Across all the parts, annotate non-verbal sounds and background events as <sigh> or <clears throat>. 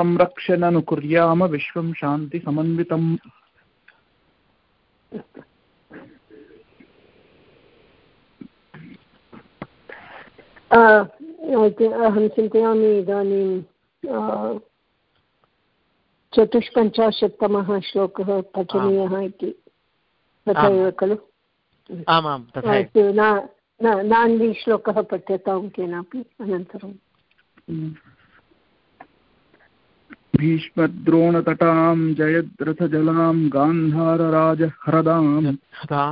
संरक्षणनुकुर्याम विश्वं शान्तिसमन्वितम् अहं चिन्तयामि इदानीं चतुष्पञ्चाशत्तमः श्लोकः पठनीयः इति। तथा एव खलु? आमां पठ्यतां केनापि अनन्तरं भीष्मद्रोणतटां जयद्रथजलां गान्धारराजहरदां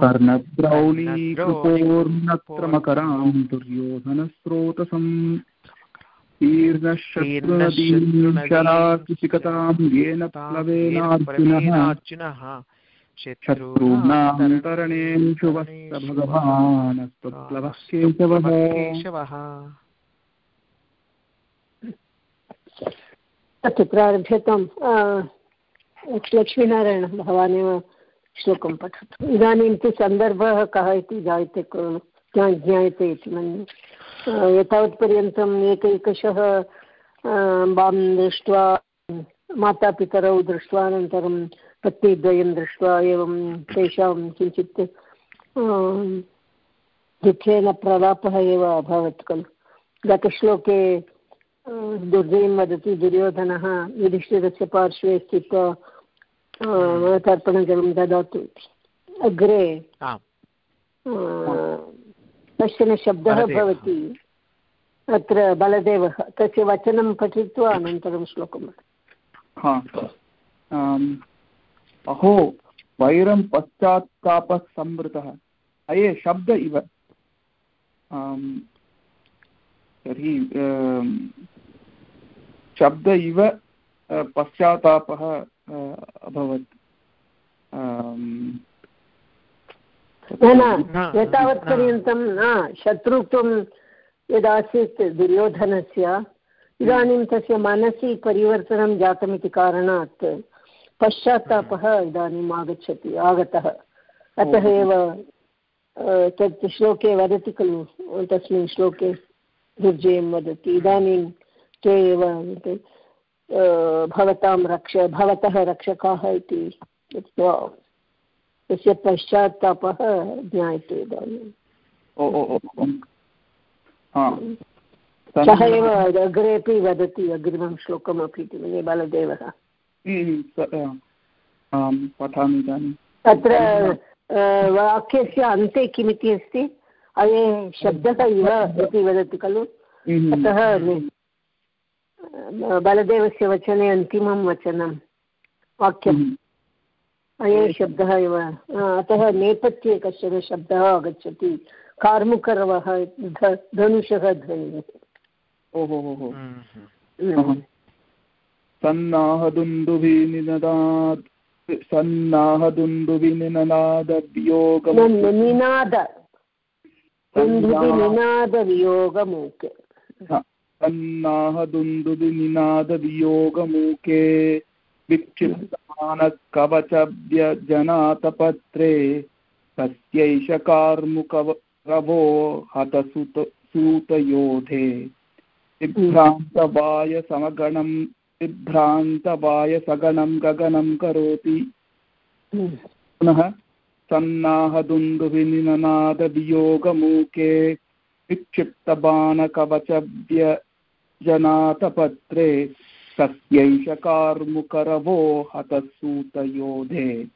कर्णद्रौलीकृपोर्नत्रमकरां दुर्योधनस्रोतसम् शीर्णशत्रुनदीं येन प्लवेनार्जुनः शत्रूणान्तरणेषु वस्त भगवानस्त्वप्लवः केशवः अस्तु प्रारभ्यताम् लक्ष्मीनारायणः भवानेव श्लोकं पठतु। इदानीं तु सन्दर्भः कः इति जायते ज्ञायते इति मन्ये। एतावत्पर्यन्तम् एकैकशः वां दृष्ट्वा, मातापितरौ दृष्ट्वा, अनन्तरं पत्नीद्वयं दृष्ट्वा एवं तेषां किञ्चित् दुःखेन प्रलापः एव अभवत् खलु। गतश्लोके दुर्जयं वदति दुर्योधनः युधिष्ठिरस्य पार्श्वे स्थित्वा तर्पणजलं ददातु। अग्रे कश्चन शब्दः भवति। अत्र बलदेवः तस्य वचनं पठित्वा अनन्तरं श्लोकं अहो वैरं पश्चात्तापः संवृतः अये शब्द इव। तर्हि शब्द इव पश्चात्तापः अभवत्। न एतावत्पर्यन्तं न शत्रुत्वं यदासीत् दुर्योधनस्य इदानीं तस्य मनसि परिवर्तनं जातमिति कारणात् पश्चात्तापः इदानीम् आगच्छति आगतः। अतः एव तत् श्लोके वदति खलु तस्मिन् श्लोके दुर्जयं वदति। इदानीं ते एव भवतां रक्ष भवतः रक्षकाः इति उक्त्वा तस्य पश्चात्तापः ज्ञायते इदानीम् सः एव अग्रेपि वदति अग्रिमं श्लोकमपि इति मन्ये बालदेवः। पठामि इदानीं। तत्र वाक्यस्य अन्ते किमिति अस्ति? अये शब्दः इव इति वदति खलु? अतः बलदेवस्य वचने अन्तिमं वचनं वाक्यम्। अये शब्दः एव। अतः नेपथ्ये कश्चन शब्दः आगच्छति। कार्मुकरवः धनुषः ध्वनिः। ओहो सन्नाहदुन्दुभिनिनदात् सन्नाहदुन्दुभिनिननादवियोगम् निनाद। दुन्दुभिनिनादवियोगमूके सन्नाहदुन्दुभिनिनादवियोगमूके विक्षिप्तमानकवचव्यजनातपत्रे तस्यैष कार्मुकरवो हतसुत सूतयोधे। बिभ्रान्तवायसमगणं बिभ्रान्तवायसगणं गगनं करोति। पुनः सन्नाहदुन्दुभिनिननादवियोगमूके विक्षिप्तबाणकवचव्यजनातपत्रे तस्यैष कार्मुकरवो हतसूतयोधे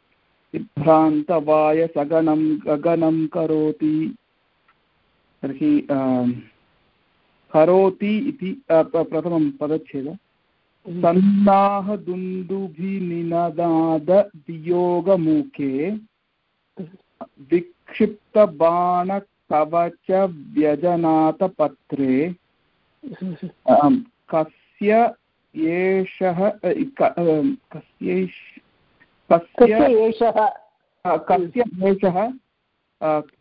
विभ्रान्तवायसगणं गगनं करोति। तर्हि करोति इति प्रथमं पदच्छेद। सन्नाहदुन्दुभिनिनदादवियोगमुखे विक्षिप्तबाणकवचव्यजनातपत्रे। कस्य एषः कस्यैष कस्य कस्य एषः? कस्य एषः?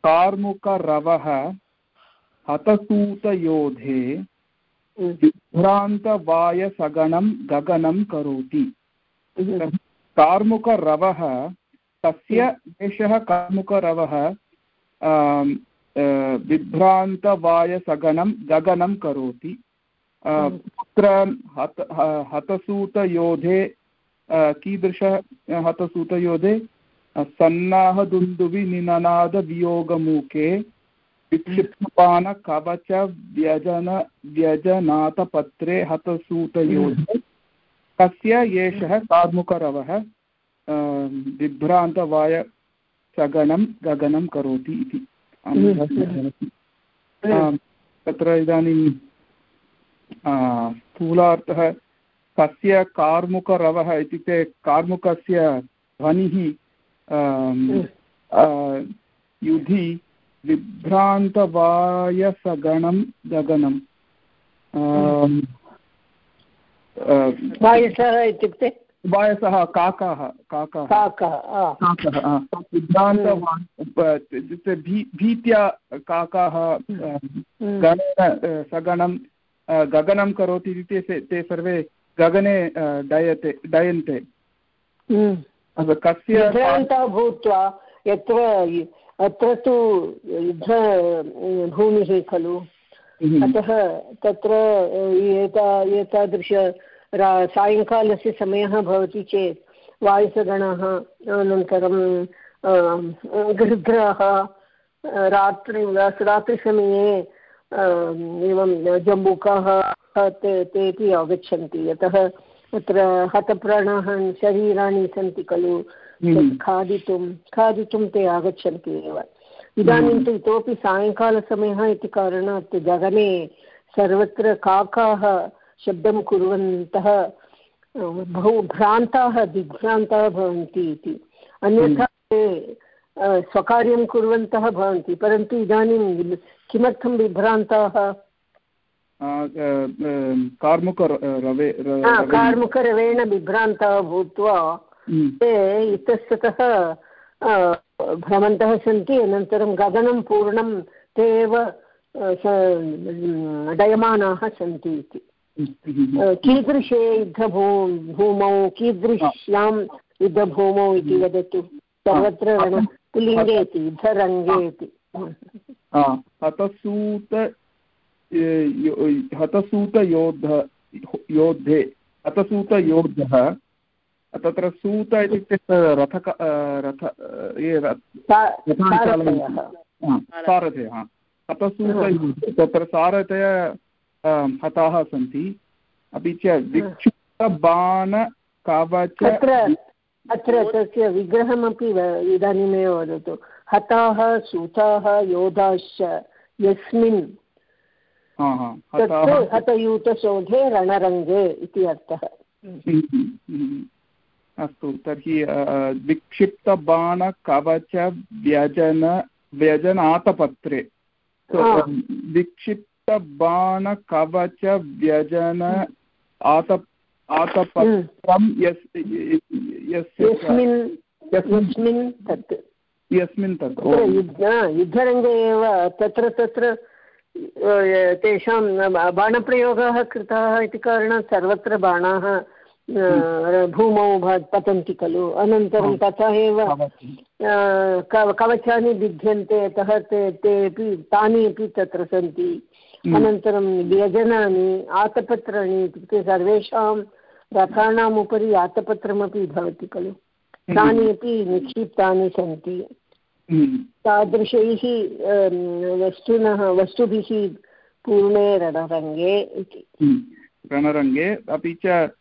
कार्मुकरवः हतसूतयोधे हम्म, विभ्रान्तवायसगणं गगनं करोति। हम्म, कार्मुकरवः तस्य एषः कार्मुकरवः आम्, विभ्रान्तवायसगणं गगनं करोति। हम्म। हत हतसूतयोधे कीदृश हतसूतयोधे? अ, सन्नाहदुन्दुभिनिननादवियोगमूके विक्षिप्तपानकवच व्यजन व्यजनाथपत्रे हतसूतयोधे। कस्य एषः कार्मुकरवः बिभ्रान्तवाय सगणं गगनं करोति इति। तत्र इदानीं स्थूलार्थः कस्य कार्मुकरवः इत्युक्ते कार्मुकस्य ध्वनिः युधि विभ्रान्तवायसगणं गगनम् आम्, वायसः इत्युक्ते वायसः काकाः काकाः। काकः भीत्या काकाः हम्म, गणेन सगणं गगनं करोति इति ते ते सर्वे गगने डयते डयन्ते। हम्म। कस्य भूत्वा यत्र अत्र तु युद्ध भूमिः खलु। हम्म, अतः तत्र एता एतादृश सायङ्कालस्य समयः भवति चेत् वायुसगणः अनन्तरं गृध्राः रात्रि रात्रिसमये एवं जम्बूकाः ते तेपि आगच्छन्ति। यतः तत्र हतप्राणाः शरीराणि सन्ति खलु। हम्म, खादितुं खादितुं ते आगच्छन्ति एव। इदानीं तु इतोपि सायङ्कालसमयः इति कारणात् गगने सर्वत्र काकाः शब्दं कुर्वन्तः बहु भ्रान्ताः दिग्भ्रान्ताः भवन्ति इति। अन्यथा ते अ, स्वकार्यं कुर्वन्तः भवन्ति परन्तु इदानीं किमर्थं विभ्रान्ताः? कार्मुकरवेण विभ्रान्ताः भूत्वा हम्म, ते इतस्ततः भ्रमन्तः सन्ति अनन्तरं गगनं पूर्णं ते एव डयमानाः सन्ति इति। हम्म, कीदृशे युद्धभू भूमौ कीदृश्यां युद्धभूमौ इति वदतु। सर्वत्र रण पुल्लिङ्गे इति युद्धरङ्गे इति हतसूत हतसूतयोद्ध योद्धे हतसूतयोद्धः तत्र सूत इत्युक्ते रथक रथ ये। सारथयः। हतसूत तत्र सारथय हताः सन्ति। अपि च विक्षिप्तबाणकवच तत्र अत्र तस्य विग्रहमपि इदानीमेव वदतु। हताः सूताः योधाश्च यस्मिन् तत्तु हतयूतशोधे रणरङ्गे इति अर्थः। हम्म, हम्म। अस्तु तर्हि अ, विक्षिप्तबाणकवच व्यजन व्यजनातपत्रे। हा। विक्षिप्तबाणकवच व्यजन आत आतपत्रं यस् यस्मिन् यस्मिन् तत्। यस्मिन् तत्। युद्धरङ्गे एव तत्र तत्र तेषां बाणप्रयोगः कृतः इति कारणात् सर्वत्र बाणाः भूमौ भ- पतन्ति खलु। अनन्तरं तथा एव। कवचानि भिद्यन्ते अतः ते तेपि तानि अपि तत्र सन्ति। हम्म। अनन्तरं व्यजनानि आतपत्राणि इत्युक्ते सर्वेषां रथानाम् उपरि आतपत्रमपि भवति खलु। तानि अपि निक्षिप्तानि सन्ति। हम्म, तादृशैः अं, वस्तुनः वस्तुभिः पूर्णे रणरङ्गे इति। हम्म। रणरङ्गे अपि च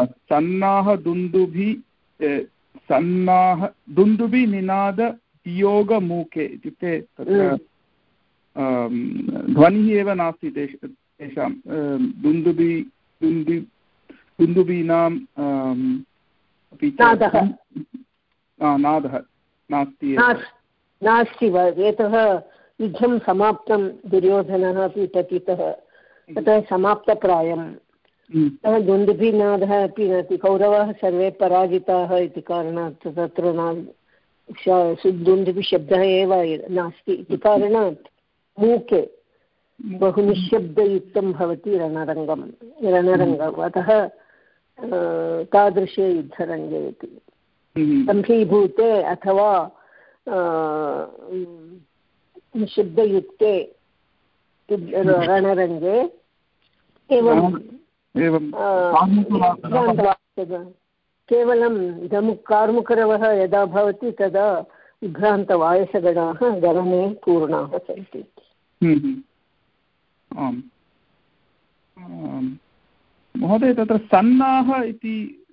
सन्नाह दुन्दुभि ए, सन्नाह दुन्दुभि निनाद योगमूके इत्युक्ते हम्म। ध्वनिः एव नास्ति तेष तेषां दुन्दुबि दुन्दु दुन्दुबीनाम् अपि च नादः। नादः नास्ति नास्ति वा? यतः युद्धं समाप्तं दुर्योधनः अपि पतितः। ततः समाप्तप्रायं सः दुन्दुभिनादः अपि नास्ति। कौरवाः सर्वे पराजिताः इति कारणात् तत्र न दुन्दुभिशब्दः एव नास्ति इति। कारणात् मूके बहु निःशब्दयुक्तं भवति रणरङ्गं रणरङ्गम् अतः तादृशे युद्धरङ्गे इति। सम्भीभूते अथवा निःशब्दयुक्ते रणरङ्गे एवं केवलं धमु कार्मुकरवः यदा भवति तदा विभ्रान्तवायसगणाः गमने पूर्णाः सन्ति। आम्। महोदय तत्र सन्नाः इति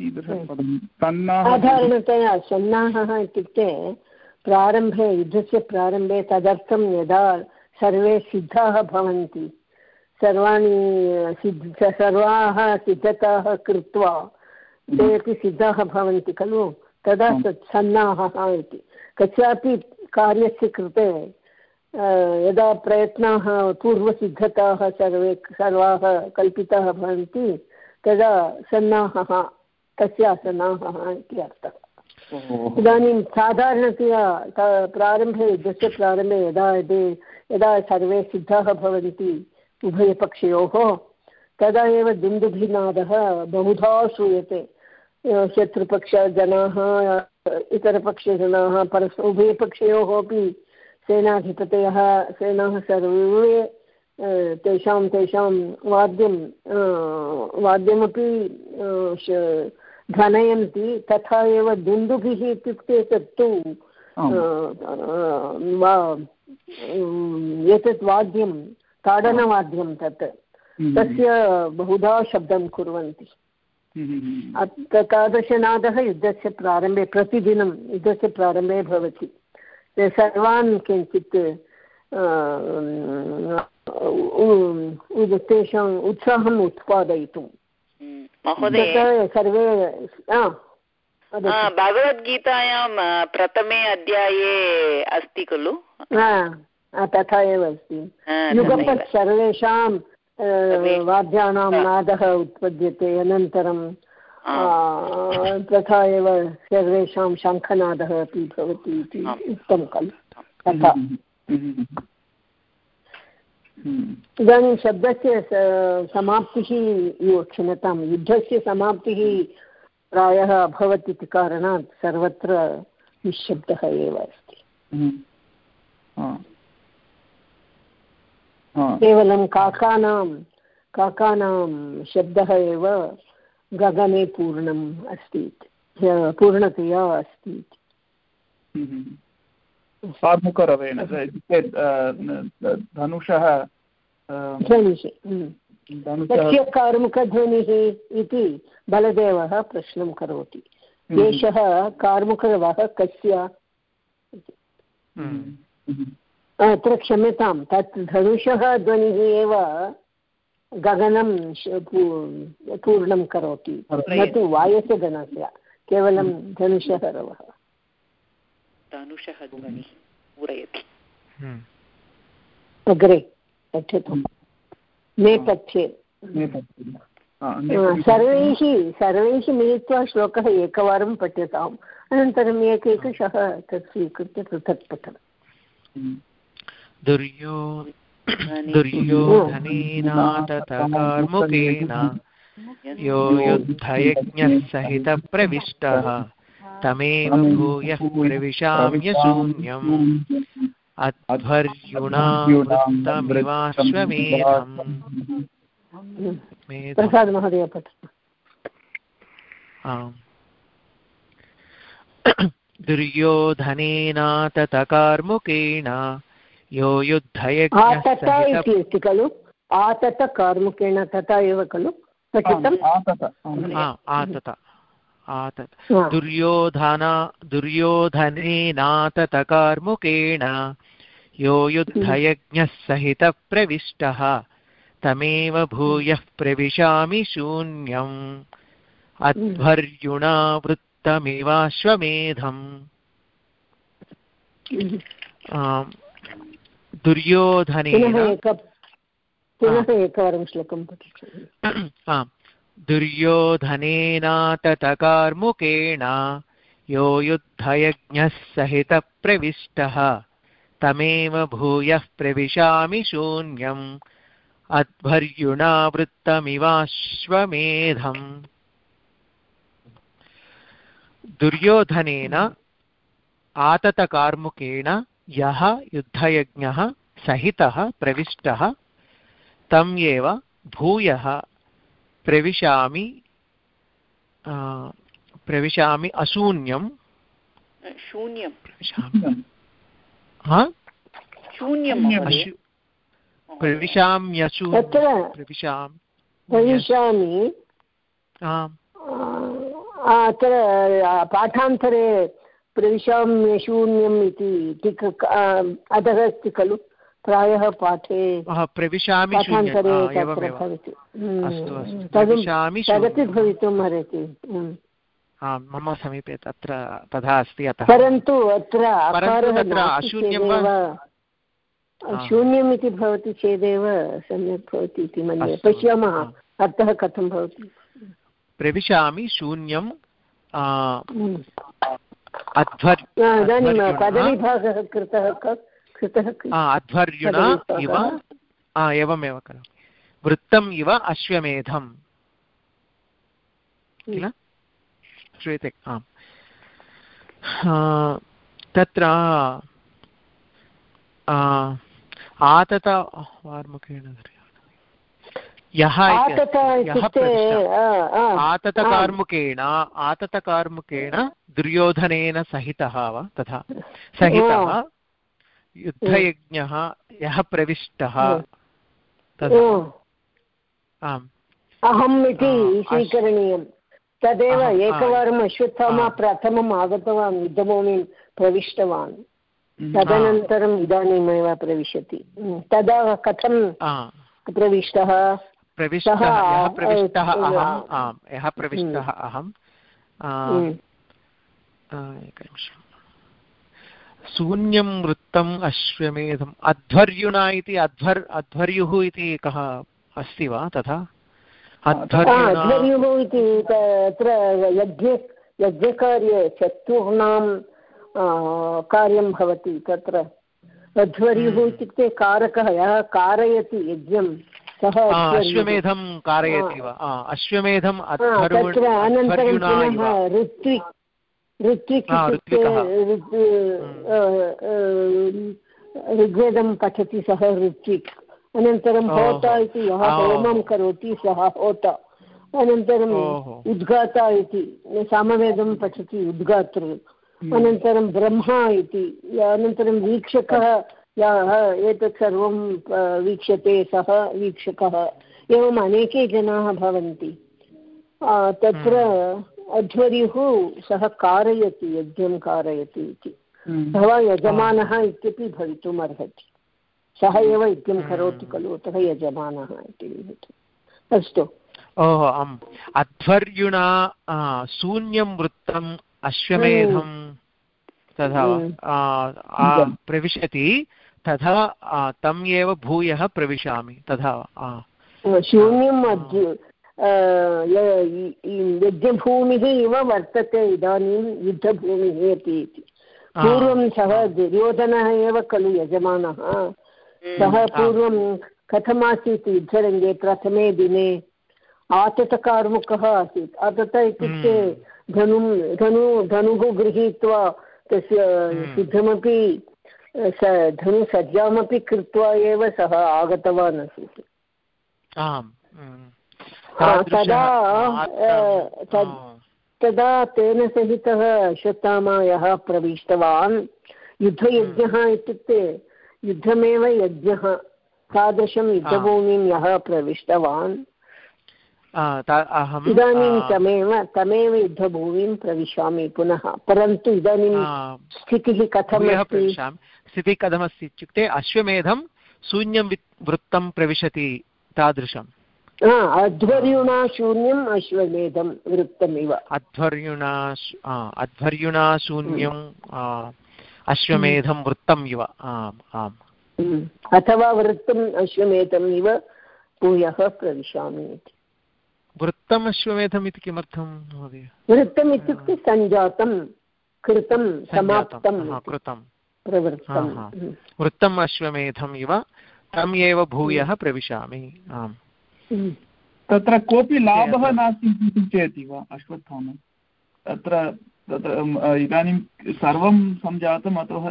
साधारणतया सन्नाहः इत्युक्ते प्रारम्भे युद्धस्य प्रारम्भे तदर्थं यदा सर्वे सिद्धाः भवन्ति सर्वाणि सिद्ध सर्वाः सिद्धताः कृत्वा ते अपि सिद्धाः भवन्ति खलु? तदा सन्नाहः इति। कस्यापि कार्यस्य कृते यदा प्रयत्नाः पूर्वसिद्धताः सर्वे सर्वाः कल्पिताः भवन्ति तदा सन्नाहः तस्य सन्नाहः इति अर्थः। इदानीं साधारणतया प्रारम्भे युद्धस्य प्रारम्भे यदा यदि यदा सर्वे सिद्धाः भवन्ति उभयपक्षयोः तदा एव दुन्दुभिनादः बहुधा श्रूयते। शत्रुपक्षजनाः इतरपक्षजनाः परस् उभयपक्षयोः अपि सेनाधिपतयः सेनाः सर्वे तेषां तेषां वाद्यं वाद्यमपि ध्वनयन्ति तथा एव दुन्दुभिः इत्युक्ते तत्तु एतत् वाद्यं ताडनवाद्यं तत् हम्म। तस्य बहुधा शब्दं कुर्वन्ति हम्म। तादृशनादः युद्धस्य प्रारम्भे प्रतिदिनं युद्धस्य प्रारम्भे भवति सर्वान् किञ्चित् तेषाम् उत्साहम् उत्पादयितुं महोदय। सर्वे भगवद्गीतायां प्रथमे अध्याये अस्ति खलु? तथा एव अस्ति। युगपत् सर्वेषां वाद्यानां नादः उत्पद्यते अनन्तरं तथा एव सर्वेषां शङ्खनादः अपि भवति इति उक्तं खलु। तथा। इदानीं शब्दस्य समाप्तिः क्षम्यतां युद्धस्य समाप्तिः प्रायः अभवत् इति कारणात् सर्वत्र निःशब्दः एव अस्ति। केवलं काकानां काकानां शब्दः एव गगने पूर्णम् अस्ति पूर्णतया अस्ति कार्मुकरवेण धनुषः कस्य कार्मुकध्वनिः इति बलदेवः प्रश्नं करोति। एषः कार्मुकरवः कस्य? अत्र क्षम्यतां तत् धनुषः ध्वनिः एव गगनं पूर्णं करोति। न तु वायसगणस्य केवलं धनुषः रवः। धनुषः पूरयति। अग्रे पठतु। नेपथ्ये सर्वैः सर्वैः मिलित्वा श्लोकः एकवारं पठ्यताम्। अनन्तरम् एकैकशः तत् स्वीकृत्य पृथक् पठनम् दुर्यो दुर्योधनेन ततकार्मुकेन यो युद्धयज्ञः सहितप्रविष्टः तमेव भूयः प्रविशाम्यशून्यम्। अध्वर्युणामृतमिवाश्वमेधम्। प्रसाद महोदय <coughs> दुर्योधनेन ततकार्मुकेण यो युद्धयज्ञः इति अस्ति खलु। आतत कार्मुकेण तथा एव खलु। पठितम् आतत आतत् दुर्योधन दुर्योधनेनाततकार्मुकेण यो युद्धयज्ञः सहितप्रविष्टः तमेव भूयः प्रविशामि शून्यम्। अध्वर्युणा वृत्तमिवाश्वमेधम्। दुर्योधनेन। पुनः एकवारं श्लोकं पठिष्यामि। <clears throat> आम् दुर्योधनेनाततकार्मुकेण यो युद्धयज्ञः सहितप्रविष्टः। तमेव भूयः प्रविशामि शून्यम्। अध्वर्युणावृत्तमिवाश्वमेधम्। दुर्योधनेन आततकार्मुकेण यः युद्धयज्ञः सहितः प्रविष्टः तम् एव भूयः प्रविशामि प्रविशामि अशून्यं शून्यं। प्रविशामि। प्रविशाम्यशू प्रविशामि। अत्र पाठान्तरे प्रविशाम्य शून्यम् इति टिक अधः अस्ति खलु प्रायः पाठे प्रविशामि पाठान्तरे शून्यम्। आ, तत्र एवमेव भवति अस्तु, अस्तु। तद् प्रविशामि तदपि शून्यम्। भवितुम् अर्हति आम् मम समीपे तत्र तथा अस्ति अतः परन्तु अत्र परन्तु अकारः तत्र नास्ति अशून्यं चेदेव हा। शून्यम् इति भवति चेदेव सम्यक् भवति इति मन्ये अस्तु, पश्यामः हा। अर्थः कथं भवति प्रविशामि शून्यं पदविभागः कृतः क- कृतः क- अध्वर्युणा इव एवमेव करोमि। वृत्तम् इव अश्वमेधम्। किल? श्रूयते आम्। तत्र आतत वार्मुखेण यः इत्युक्ते आततकार्मुकेण आततकार्मुकेण दुर्योधनेन सहितः वा तथा सहितः युद्धयज्ञः यः प्रविष्टः। तथा आम्। अहम् इति स्वीकरणीयं। तदेव एकवारम् अश्वत्थामा। प्रथमम् आगतवान् युद्धभूमिं प्रविष्टवान्। तदनन्तरम् इदानीमेव प्रविशति। तदा कथं प्रविष्टः? प्रविष्टः यः प्रविष्टः अहम् आम्। यः प्रविष्टः अहम्। आ, हम्म. एकनिमिषम्। शून्यं वृत्तम् अश्वमेधम्। अध्वर्युणा इति अध्वर् अध्वर्युः इति एकः अस्ति वा तथा? आ, अध्वर्युणा ध्वर्युः इति तत्र यज्ञ यज्ञकार्ये चतुर्णां कार्यं भवति तत्र। ध्वर्युः हम्म. इत्युक्ते कारकः यः कारयति यज्ञं सः। अश्वमेधं कारयति वा? आ, अश्वमेधं हा, अध्वर्युण तत्र अनन्तरं अध्वर्युणा इव। पुनः ऋत्विक् ऋत्विक् हा, इत्युक्ते ऋत्विकः। ऋत्- अ, अ, ऋग्वेदं पठति सः ऋत्विक्। अनन्तरं होता इति यः होमं करोति सः होता। अनन्तरम् ओहो। उद्गाता इति सामवेदं पठति उद्गातृ अनन्तरं ब्रह्मा इति अनन्तरं वीक्षकः यः एतत् सर्वं वीक्ष्यते सः वीक्षकः एवम् अनेके जनाः भवन्ति। तत्र अध्वर्युः सः कारयति यज्ञं कारयति इति। अथवा यजमानः इत्यपि भवितुम् अर्हति। सः एव यज्ञं करोति खलु अतः यजमानः इति अस्तु। ओहो आम् अध्वर्युणा शून्यं वृत्तम् अश्वमेधं तथा? हम्म. प्रविशति। तथा तम् एव भूयः प्रविशामि। तथा वा? आ, शून्यम् अद्य य- इ- इ- यज्ञभूमिः इव वर्तते इदानीं युद्धभूमिः अपि इति पूर्वं सः दुर्योधनः एव खलु यजमानः। सः पूर्वं कथमासीत् युद्धरङ्गे प्रथमे दिने आततकार्मुकः आसीत्। आतत इत्युक्ते धनुं धनु धनुः गृहीत्वा तस्य सिद्धमपि स धनुसज्जामपि कृत्वा एव सः आगतवान् आसीत्। आम् तदा तद्- तेन सहितः अश्वत्थामा यः प्रविष्टवान्। युद्धयज्ञः इत्युक्ते युद्धमेव यज्ञः तादृशं युद्धभूमिं यः प्रविष्टवान्। इदानीं तमेव तमेव युद्धभूमिं प्रविशामि पुनः परन्तु इदानीं स्थितिः कथम् स्थितिः कथमस्ति इत्युक्ते अश्वमेधं शून्यं वृत्तं प्रविशति तादृशम्। अध्वर्युणा शून्यम् अश्वमेधं वृत्तमिव। अध्वर्युणा अध्वर्युणा शून्यं अश्वमेधं वृत्तम् इव। आम् आम्। हम्म। अथवा वृत्तम् अश्वमेधम् इव भूयः प्रविशामि इति। वृत्तम् अश्वमेधम् इति किमर्थं महोदय? वृत्तम् इत्युक्ते सञ्जातं कृतं समाप्तं हा, कृतं प्रवृत्तं हा, हा। वृत्तम् अश्वमेधम् इव तम् एव भूयः प्रविशामि। आम्। हम्म। तत्र कोऽपि लाभः नास्ति इति चिन्तयति वा अश्वत्थामा? तत्र तत्र इदानीं सर्वं सञ्जातम् अतः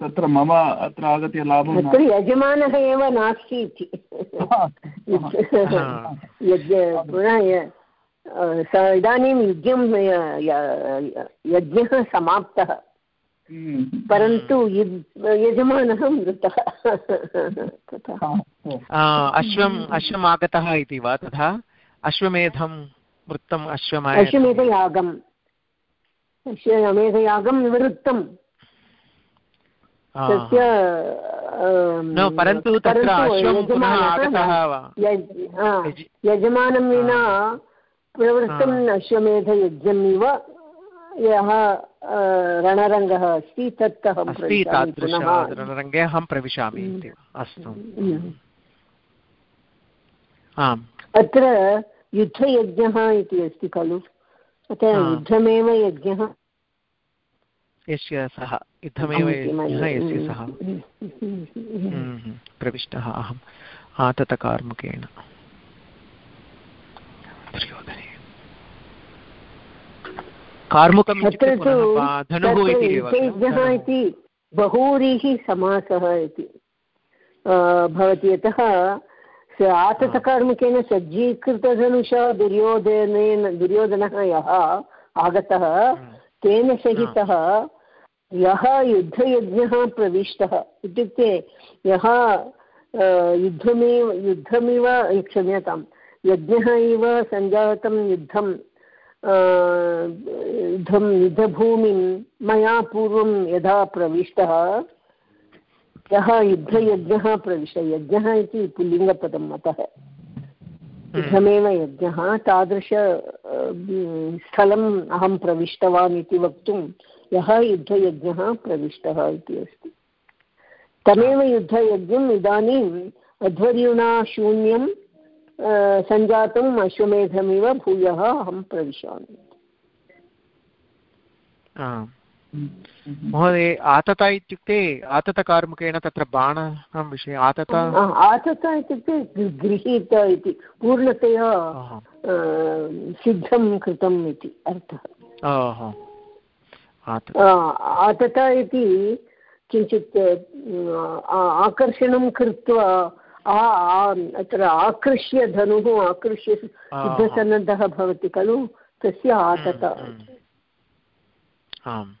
तत्र मम अत्र आगत्य लाभः अत्र यजमानः एव नास्ति इति। यज्ञ पुनः स- इदानीं युज्यं य- य- यज्ञः समाप्तः। हम्म। परन्तु यजमानः मृतः। अश्वम् अश्वम् आगतः इति वा तथा? अश्वमेधं वृत्तम् अश्वमेध अश्वमेधयागम्। अश्वमेधयागं निवृत्तं तस्य परन्तु तत्र हा, यजमानं विना प्रवृत्तं अश्वमेधयज्ञम् इव। यः रणरङ्गः अस्ति तत् अहं तादृश पुनः. रङ्गे अहं प्रविशामि इति अस्तु। आम्. अत्र युद्धयज्ञः इति अस्ति खलु. अतः युद्धमेव यज्ञः. यस्य सः युद्धमेव यज्ञः यस्य सः. हम्म, हम्म, प्रविष्टः अहम् आततकार्मुकेण दुर्योधने कार्मुकम् इत्युक्ते धनुः इति बहुव्रीहि समासः इति। भवति यतः आततकार्मिकेन सज्जीकृतधनुषा दुर्योधनेन दुर्योधनः यः आगतः तेन सहितः यः युद्धयज्ञः प्रविष्टः। इत्युक्ते यः युद्धमेव युद्धमिव क्षम्यतां यज्ञः इव सञ्जातं युद्धं युद्धं युद्धभूमिं मया पूर्वं यदा प्रविष्टः यः युद्धयज्ञः प्रविष्ट यज्ञः इति पुल्लिङ्गपदम् अतः। युद्धमेव यज्ञः तादृश स्थलम् अहं प्रविष्टवान् इति वक्तुं यः युद्धयज्ञः प्रविष्टः इति अस्ति। तमेव युद्धयज्ञम् इदानीम् अध्वर्युणा शून्यं सञ्जातम् अश्वमेधमिव भूयः अहं प्रविशामि। महोदय आतत इत्युक्ते आततकार्मुकेण तत्र बाणानां विषये आतत आतत इत्युक्ते गृहीत इति पूर्णतया सिद्धं कृतम् इति अर्थः। आतत। इति किञ्चित् आकर्षणं कृत्वा अत्र आकृष्य धनुः आकृष्य युद्धसन्नद्धः भवति खलु? तस्य आतत हम्म, आम्।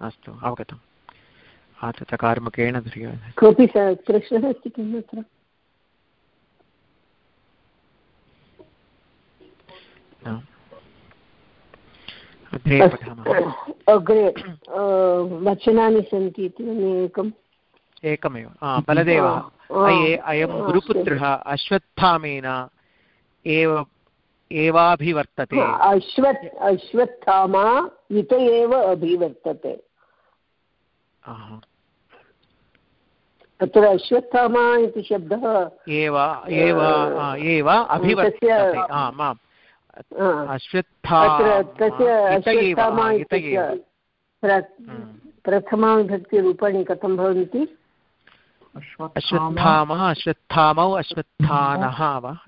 अस्तु अवगतम्। आततकार्मुकेण कोऽपि प्रश्नः अस्ति किम् अत्र? अग्रे वचनानि सन्ति इति एकम्। एकमेव आ, बलदेवः आ, अये अयं गुरुपुत्रः अश्वत्थामेन एव एवाभिवर्तते। अश्वत् अश्वत्थामा इत एव अभिवर्तते। अत्र अश्वत्थामा इति शब्दः एव एव एव अभिवर्तते। तस्य- आम् आम् आ, अश्वत्था हम्म। प्रथमाविभक्तिरूपाणि कथं भवन्ति? अश्वत्थामः अश्वत्थामौ अश्वत्थानः वा?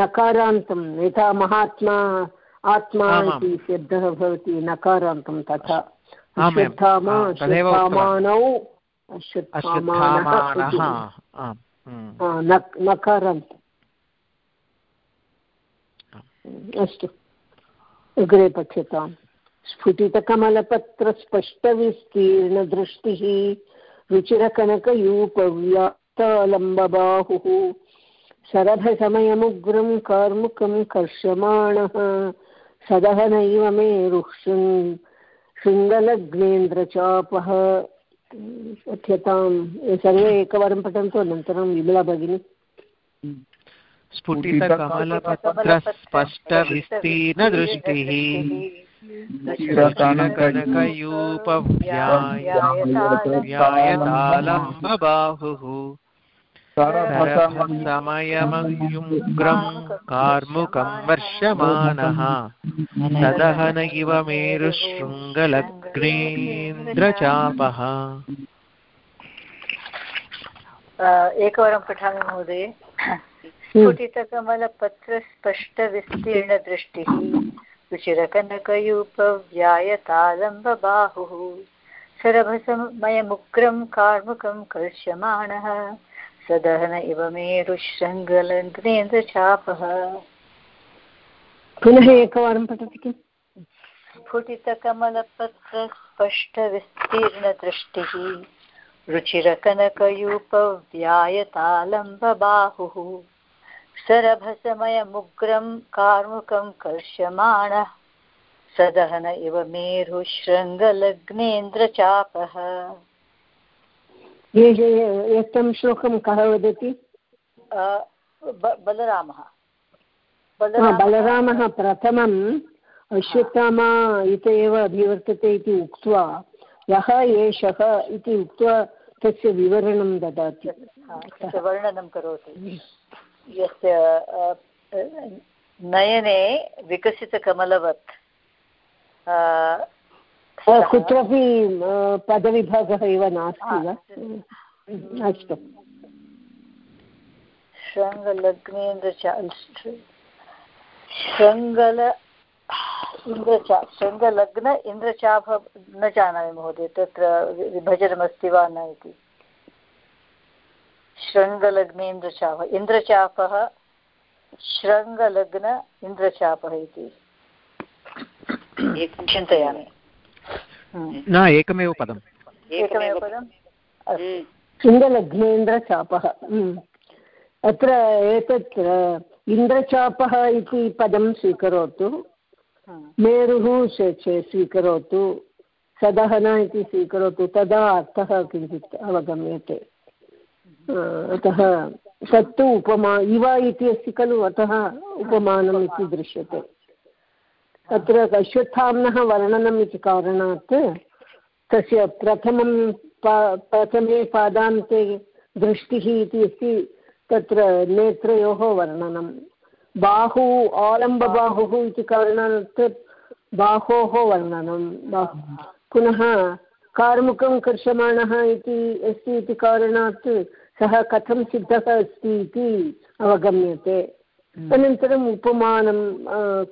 नकारान्तं यथा महात्मा आत्मा इति शब्दः भवति नकारान्तं तथा। अश्वत्थामानौ अश्वत्थामानः नकारान्त। अस्तु अग्रे पठ्यताम्। स्फुटितकमलपत्रस्पष्टविस्तीर्णदृष्टिः रुचिरकनकयूपव्याप्तालम्बबाहुः। शरभसमयमुग्रं कार्मुकं कर्षमाणः। सदहनैव मेरुः शृङ् शृङ्गलग्नेन्द्रचापः। पठ्यतां सर्वे एकवारं पठन्तु अनन्तरं विमला भगिनी। स्फुटितकमलपत्रस्पष्टविस्तीर्णदृष्टिः कनकयूपव्यायतालम्बबाहुः समयमयुग्रं कार्मुकं वर्षमाणः तदहन इव मेरुशृङ्गलग्नेन्द्रचापः। एकवारं पठामि महोदय। स्फुटितकमलपत्रस्पष्टविस्तीर्णदृष्टिः रुचिरकनकयूपव्यायतालम्बबाहुः सरभसमयमुग्रं कार्मुकं कर्ष्यमाणः सदहन इव मेरुशृङ्गलग्नेन्द्रचापः पुनः एकवारं पठति किम्? स्फुटितकमलपत्रस्पष्टविस्तीर्णदृष्टिः। रुचिरकनकयूपव्यायतालम्बबाहुः। सरभसमयमुग्रं कार्मुकं कर्ष्यमाणः सदहन इव मेरुशृङ्गलग्नेन्द्रचापः। एतं श्लोकं कः वदति? बलरामः। बलरामः प्रथमम् अश्वत्थामा इत एव अभिवर्तते इति उक्त्वा यः एषः इति उक्त्वा तस्य विवरणं ददाति। वर्णनं करोति। यस्य नयने विकसितकमलवत् कुत्रापि पदविभागः एव नास्ति वा? अस्तु। शृङ्गलग्नेन्द्र शृङ्गल इन्द्रचा शृङ्गलग्न इन्द्रचाप न जानामि महोदय तत्र विभजनमस्ति वा न इति। शृङ्गलग्नेन्द्रचाप इन्द्रचापः शृङ्गलग्न इन्द्रचापः इति। चिन्तयामि। न एकमेव पदम्। एकमेव पदम्? शृङ्गलग्नेन्द्रचापः अत्र एतत् इन्द्रचापः इति पदं स्वीकरोतु। मेरुः स्वीकरोतु। सदहन इति स्वीकरोतु। तदा अर्थः किञ्चित् अवगम्यते। अतः तत्तु उपमा, इव इति अस्ति खलु, अतः उपमानम् इति दृश्यते। तत्र अश्वत्थाम्नः वर्णनम् इति कारणात् तस्य प्रथमं पा, प्रथमे पादान्ते दृष्टिः इति अस्ति, तत्र नेत्रयोः वर्णनं। बाहु, आलम्बबाहुः इति कारणात् बाहोः वर्णनं। पुनः कार्मुकं कर्षमाणः इति अस्ति इति कारणात् सः कथं सिद्धः अस्ति इति अवगम्यते। अनन्तरम् उपमानं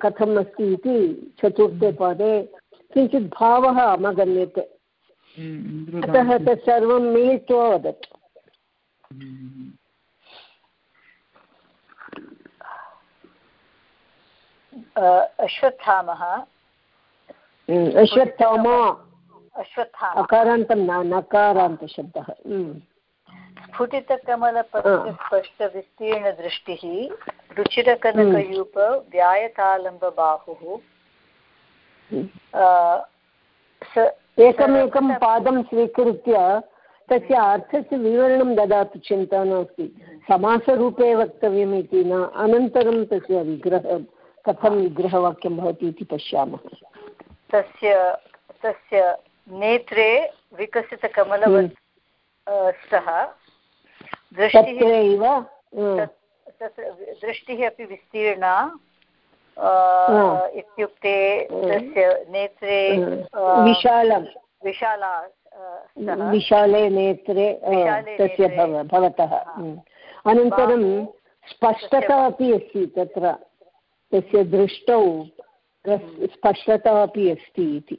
कथम् अस्ति इति चतुर्थे पादे किञ्चित् भावः अवगम्यते। अतः तत्सर्वं मिलित्वा वदतु अश्वत्थामः। अश्वत्थामा। अश्वत्थामा। अकारान्तं न नकारान्तशब्दः। स्फुटितकमलपत्रस्पष्टविस्तीर्णदृष्टिः रुचिरकनकयूप व्यायतालम्बबाहुः। एकमेकं पादं स्वीकृत्य तस्य अर्थस्य विवरणं ददातु चिन्ता नास्ति। समासरूपे वक्तव्यम् इति न अनन्तरं तस्य विग्रह कथं विग्रहवाक्यं भवति इति पश्यामः। तस्य तस्य नेत्रे विकसितकमलवत् स्तः। दृष्टिः दृष्टिः अपि विस्तीर्णा इत्युक्ते तस्य नेत्रे विशालं विशाला विशाले नेत्रे। तस्य भवतः। अनन्तरं स्पष्टता अपि अस्ति तत्र। तस्य दृष्टौ स्पष्टता अपि अस्ति इति।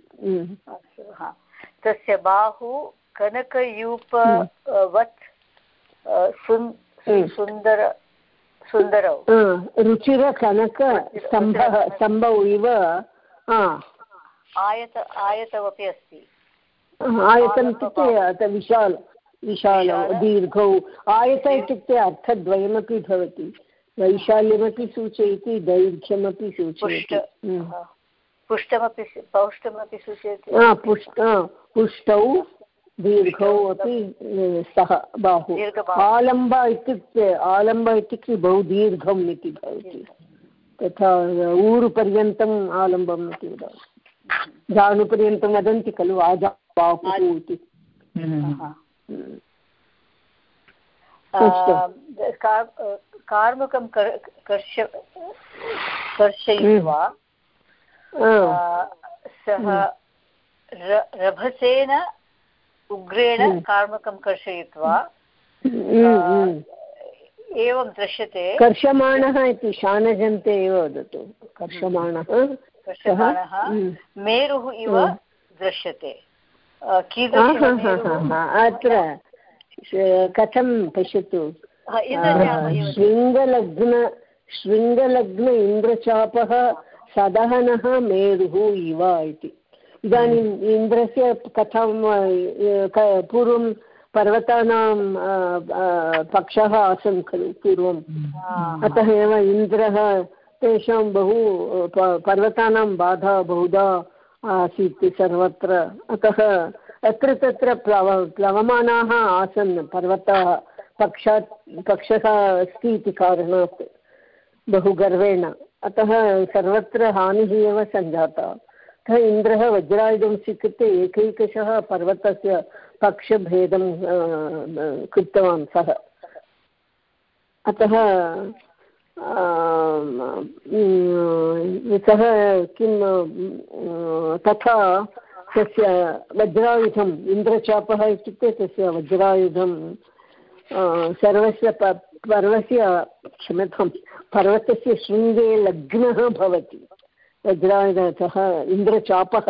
तस्य बाहु कनकयूपवत् सुन्दर सुन्दरौ रुचिरकनकस्तम्भः स्तम्भौ इव आयत आयतमपि अस्ति आयतम् इत्युक्ते विशाल विशालौ दीर्घौ आयत इत्युक्ते अर्थद्वयमपि भवति वैशाल्यमपि सूचयति दैर्घ्यमपि सूचयति पुष्टमपि पौष्टमपि सूचयति पुष्ट पुष्टौ दीर्घौ अपि सः बाहु। आलम्ब इत्युक्ते आलम्ब इत्युक्ते बहु दीर्घम् इति भवति। तथा ऊरुपर्यन्तम् आलम्बम् इति वदामि। जानुपर्यन्तं वदन्ति खलु आजा बाहुः इति। कार्मुकं कर्ष कर्षयित्वा सः रभसेन उग्रेण कार्मुकं कर्षयित्वा एवं दृश्यते। कर्षमाणः इति शानजन्ते एव वदतु। कर्षमाणः कर्षमाणः मेरुः इव दृश्यते। अत्र कथं पश्यतु? शृङ्गलग्न शृङ्गलग्न इन्द्रचापः सदहनः मेरुः इव इति। इदानीम् इन्द्रस्य कथं पूर्वं पर्वतानां पक्षः आसन् खलु पूर्वम् अतः एव इन्द्रः तेषां बहु पर्वतानां बाधा बहुधा आसीत् सर्वत्र। अतः अत्र तत्र प्लव प्लवमानाः आसन् पर्वतः पक्षात् पक्षः अस्ति इति कारणात् बहु गर्वेण। अतः सर्वत्र हानिः एव सञ्जाता। अतः इन्द्रः वज्रायुधं स्वीकृत्य एकैकशः पर्वतस्य पक्षभेदं कृतवान् सः। अतः सः किं तथा तस्य वज्रायुधम् इन्द्रचापः इत्युक्ते तस्य वज्रायुधं सर्वस्य पर्वस्य क्षम्यतां, पर्वतस्य शृङ्गे लग्नः भवति। वज्रायुधतः इन्द्रचापः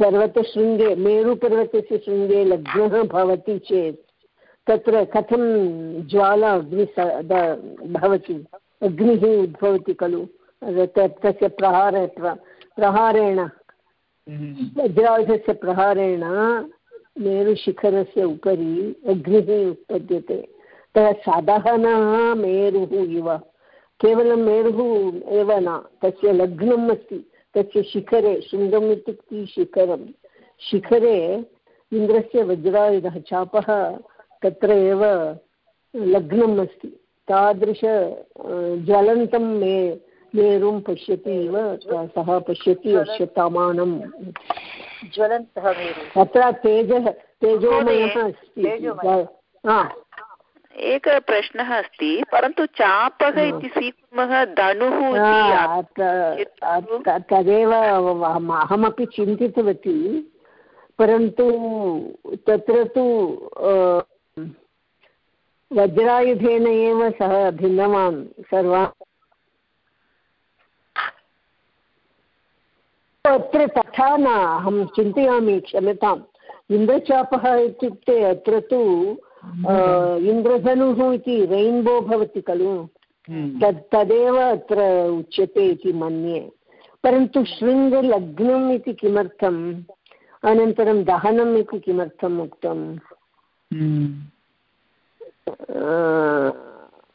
पर्वतशृङ्गे मेरुपर्वतस्य शृङ्गे लग्नः भवति चेत् तत्र कथं ज्वाला अग्नि भवति? अग्निः उद्भवति खलु? तस्य प्रहार प्रहारेण। वज्रायुधस्य प्रहारेण मेरुशिखरस्य उपरि अग्निः उत्पद्यते। तः सदहनः मेरुः इव। केवलं मेरुः एव न तस्य लग्नम् अस्ति तस्य शिखरे शृङ्गम् इत्युक्ते शिखरं। शिखरे इन्द्रस्य वज्रायुधः चापः तत्र एव लग्नम् अस्ति। तादृश ज्वलन्तं मे मेरुं पश्यति इव सः पश्यति अश्वत्थामानं। ज्वलन्तः तत्र तेजः तेजोमयः अस्ति। एकः प्रश्नः अस्ति परन्तु चापः इति स्वीकुर्मः धनुः तदेव अहमपि चिन्तितवती परन्तु तत्र तु वज्रायुधेन एव सः भिन्नवान् सर्वान्। अत्र तथा न अहं चिन्तयामि क्षम्यताम्। इन्द्रचापः इत्युक्ते अत्र तु इन्द्रधनुः इति रेन्बो भवति खलु हम्म। तद् तदेव अत्र उच्यते इति मन्ये परन्तु शृङ्गलग्नम् इति किमर्थम् अनन्तरं दहनम् इति किमर्थम् उक्तम् हम्म।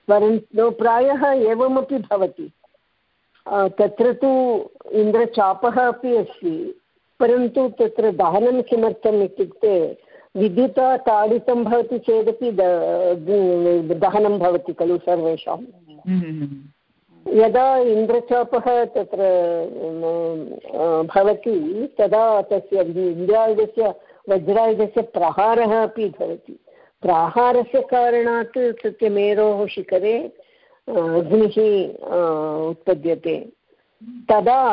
परन्तु प्रायः एवमपि भवति तत्र तु इन्द्रचापः अपि अस्ति परन्तु तत्र दहनं किमर्थम् इत्युक्ते विद्युता ताडितं भवति चेदपि दहनं भवति खलु सर्वेषां। यदा इन्द्रचापः तत्र भवति, तदा तस्य इन्द्रायुधस्य वज्रायुधस्य प्रहारः अपि भवति। प्राहारस्य कारणात् तस्य मेरोः शिखरे अग्निः उत्पद्यते। तदा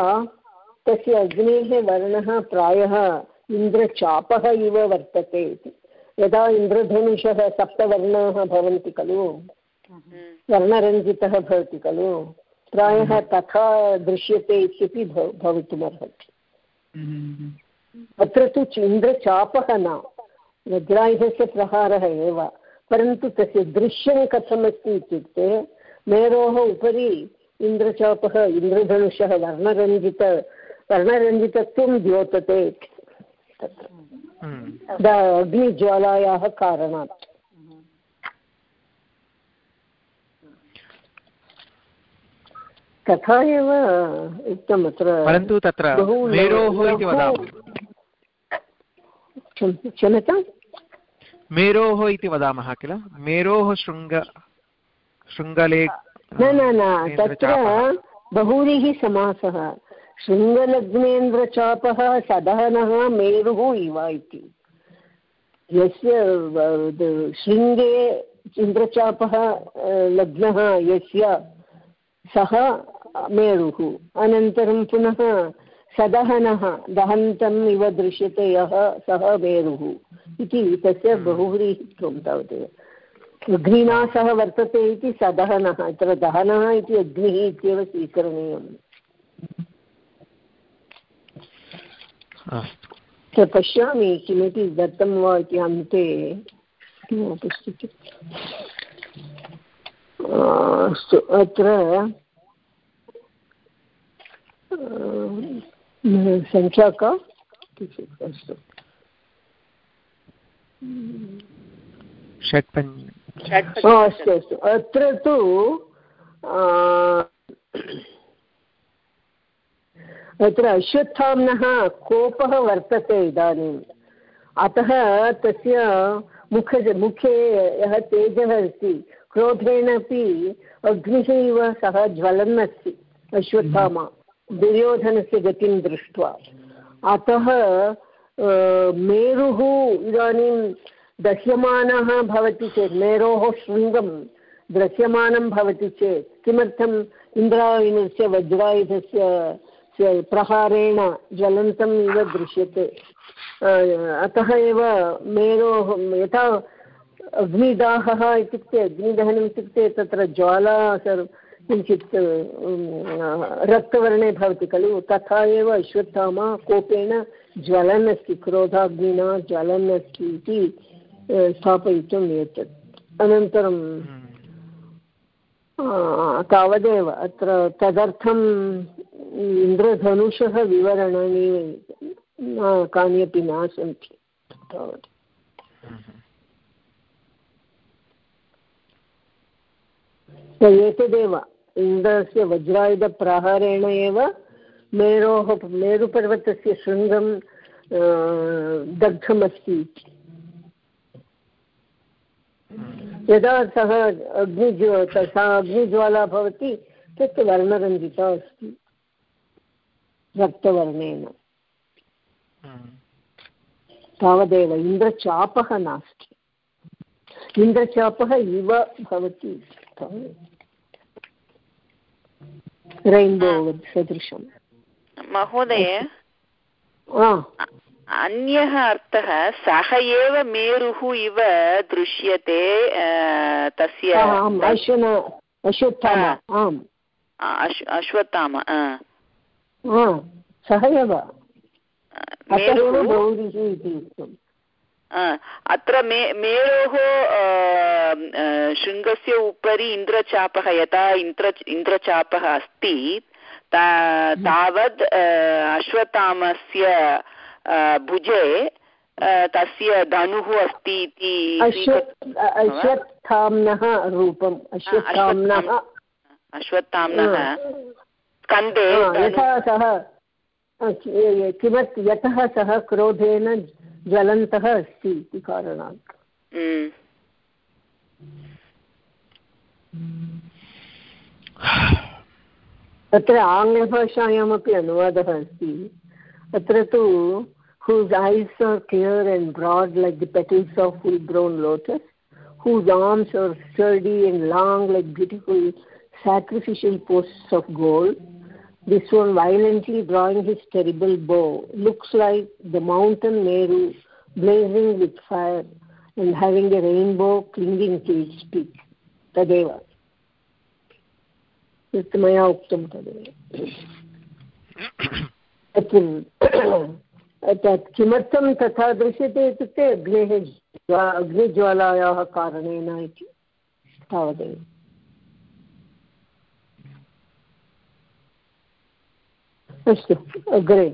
तस्य अग्नेः वर्णः प्रायः इन्द्रचापः इव वर्तते इति। यदा इन्द्रधनुषः सप्तवर्णाः भवन्ति खलु वर्णरञ्जितः भवति खलु प्रायः तथा दृश्यते इत्यपि भवितुमर्हति। अत्र तु इन्द्रचापः न वज्रायुधस्य प्रहारः एव परन्तु तस्य दृश्यं कथमस्ति इत्युक्ते मेरोः उपरि इन्द्रचापः इन्द्रधनुषः वर्णरञ्जित वर्णरञ्जितत्वं द्योतते। तत्र। हम्म। अग्निज्वालायाः कारणात्। तथा एव उक्तम् अत्र परन्तु तत्र मेरोः इति वदामः। क्षम्यताम् मेरोः इति वदामः किल? मेरोः शृङ्ग शृङ्गले न न न तत्र बहुव्रीः समासः। शृङ्गलग्नेन्द्रचापः सदहनः मेरुः इव इति। यस्य शृङ्गे इन्द्रचापः लग्नः यस्य सः मेरुः। अनन्तरं पुनः सदहनः दहन्तम् इव दृश्यते यः सः मेरुः इति। तस्य बहुव्रीहित्वं तावदेव। अग्निना सह वर्तते इति सदहनः अत्र दहनः इति अग्निः इत्येव स्वीकरणीयम्। पश्यामि किमपि दत्तं वा इति अन्ते पश्यतु अस्तु अत्र सङ्ख्या का? अस्तु। अस्तु अस्तु। अत्र तु अत्र अश्वत्थाम्नः कोपः वर्तते इदानीम् अतः तस्य मुखज मुखे यः तेजः अस्ति क्रोधेन अपि अग्निः इव सः ज्वलन् अस्ति अश्वत्थामा। दुर्योधनस्य गतिं दृष्ट्वा। अतः मेरुः इदानीं दह्यमानः भवति चेत् मेरोः शृङ्गं दृश्यमानं भवति चेत् किमर्थम् इन्द्रायुधस्य वज्रायुधस्य प्रहारेण ज्वलन्तम् इव दृश्यते। अतः एव मेरोः, यथा अग्निदाहः इत्युक्ते, अग्निदहनम् इत्युक्ते तत्र ज्वाला सर्व किञ्चित् रक्तवर्णे भवति खलु, तथा एव अश्वत्थामा कोपेन ज्वलन् अस्ति क्रोधाग्निना ज्वलन् अस्ति इति स्थापयितुम् एतत्। अनन्तरं तावदेव, अत्र तदर्थम् इन्द्रधनुषः विवरणानि कानि अपि न सन्ति तावत्। एतदेव। इन्द्रस्य वज्रायुधप्रहारेण एव मेरोः, मेरुपर्वतस्य शृङ्गं दग्धमस्ति यदा सः अग्निज्व सा अग्निज्वाला भवति तत् वर्णरञ्जिता अस्ति रक्तवर्णेन। तावदेव इन्द्रचापः नास्ति। इन्द्रचापः इव भवति। रैन्बो सदृशं महोदय। अन्यः अर्थः सः एव मेरुः इव दृश्यते तस्य अश्वत्थाम सः एव। अत्र मे मेरोः शृङ्गस्य उपरि इन्द्रचापः यथा इन्द्र इन्द्रचापः अस्ति तावद् अश्वत्थामस्य भुजे तस्य धनुः अस्ति इति अश्वत्थाम्नः रूपम् अश्वत्थाम्नः। अश्वत्थाम्नः। स्कन्दे यथा सः किमर्थं यतः सः क्रोधेन ज्वलन्तः अस्ति इति कारणात्। अत्र आङ्ग्लभाषायामपि अनुवादः अस्ति। अत्र तु whose eyes are clear and broad like the petals of full grown lotus, whose arms are sturdy and long like beautiful sacrificial posts of gold, this one violently drawing his terrible bow looks like the mountain Meru blazing with fire and having a rainbow clinging to its peak. तदेव यत् मया उक्तं तदेव <coughs> <coughs> तत् किमर्थं तथा दृश्यते इत्युक्ते अग्नेः अग्निज्वालायाः कारणेन इति तावदेव। अस्तु अग्रे।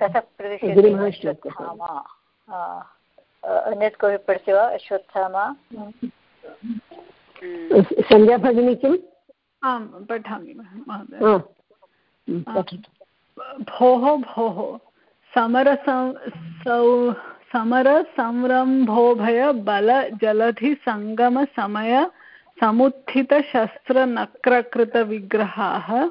ततः अन्यत् कोऽपि पठति वा? अश्वत्थामा? सन्ध्या भगिनी किम्? आं पठामि भोः भोः। समरसं समरसंरम्भोभय बलजलधिसङ्गमसमय समुत्थितशस्त्रनक्रकृतविग्रहाः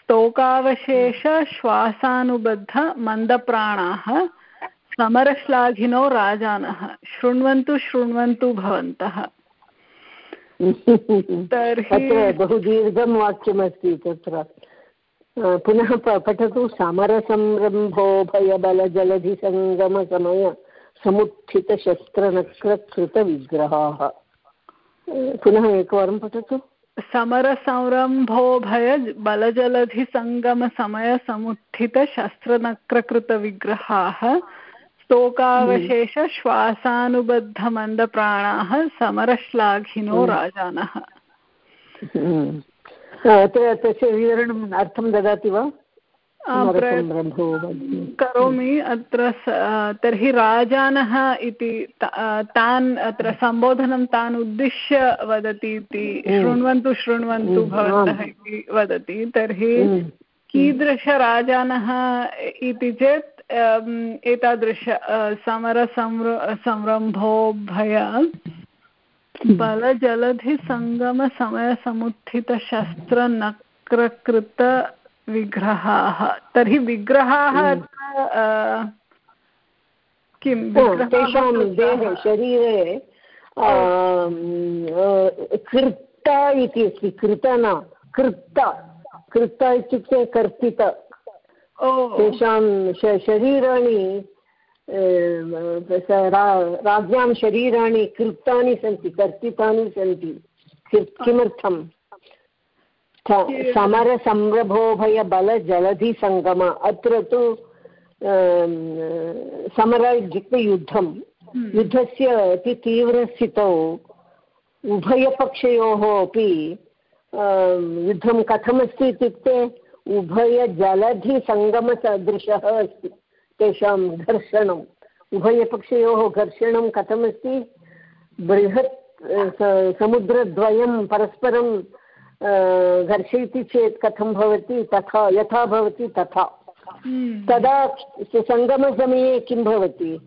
स्तोकावशेषश्वासानुबद्धमन्दप्राणाः समरश्लाघिनो राजानः। शृण्वन्तु शृण्वन्तु भवन्तः। <laughs> तत्र बहु दीर्घं वाक्यमस्ति तत्र। पुनः पठतु समरसंरम्भोभयबलजलधिसङ्गमसमय समुत्थितशस्त्रनक्रकृतविग्रहाः। पुनः एकवारं पठतु। समरसंरम्भोभय बलजलधिसङ्गमसमयसमुत्थितशस्त्रनक्रकृतविग्रहाः स्तोकावशेषश्वासानुबद्धमन्दप्राणाः समरश्लाघिनो हम्म। राजानः। हम्म। तस्य विवरणम् अर्थं ददाति वा? करोमि अत्र तर्हि राजानः इति तान् अत्र सम्बोधनं तान् उद्दिश्य वदति इति। शृण्वन्तु शृण्वन्तु भवन्तः इति वदति। तर्हि कीदृशराजानः इति चेत् एतादृश समरसंर संरम्भोभय बलजलधिसङ्गमसमयसमुत्थितशस्त्रनक्रकृतविग्रहाः तर्हि विग्रहाः अत्र किं? तेषां देहे शरीरे कृता इति अस्ति कृत न कृता कृता इत्युक्ते कर्तित। तेषां शरीराणि राज्ञां शरीराणि कृतानि सन्ति कर्तितानि सन्ति किमर्थं समरसंरभोभयबलजलधिसङ्गम अत्र तु समर इत्युक्ते युद्धं। युद्धस्य अति तीव्रस्थितौ उभयपक्षयोः अपि युद्धं कथमस्ति इत्युक्ते उभयजलधिसङ्गमसदृशः अस्ति तेषां घर्षणम्। उभयपक्षयोः घर्षणं कथमस्ति? बृहत् समुद्रद्वयं परस्परं घर्षयति चेत् कथं भवति? तथा यथा भवति तथा। हम्म। तदा सङ्गमसमये किं भवति?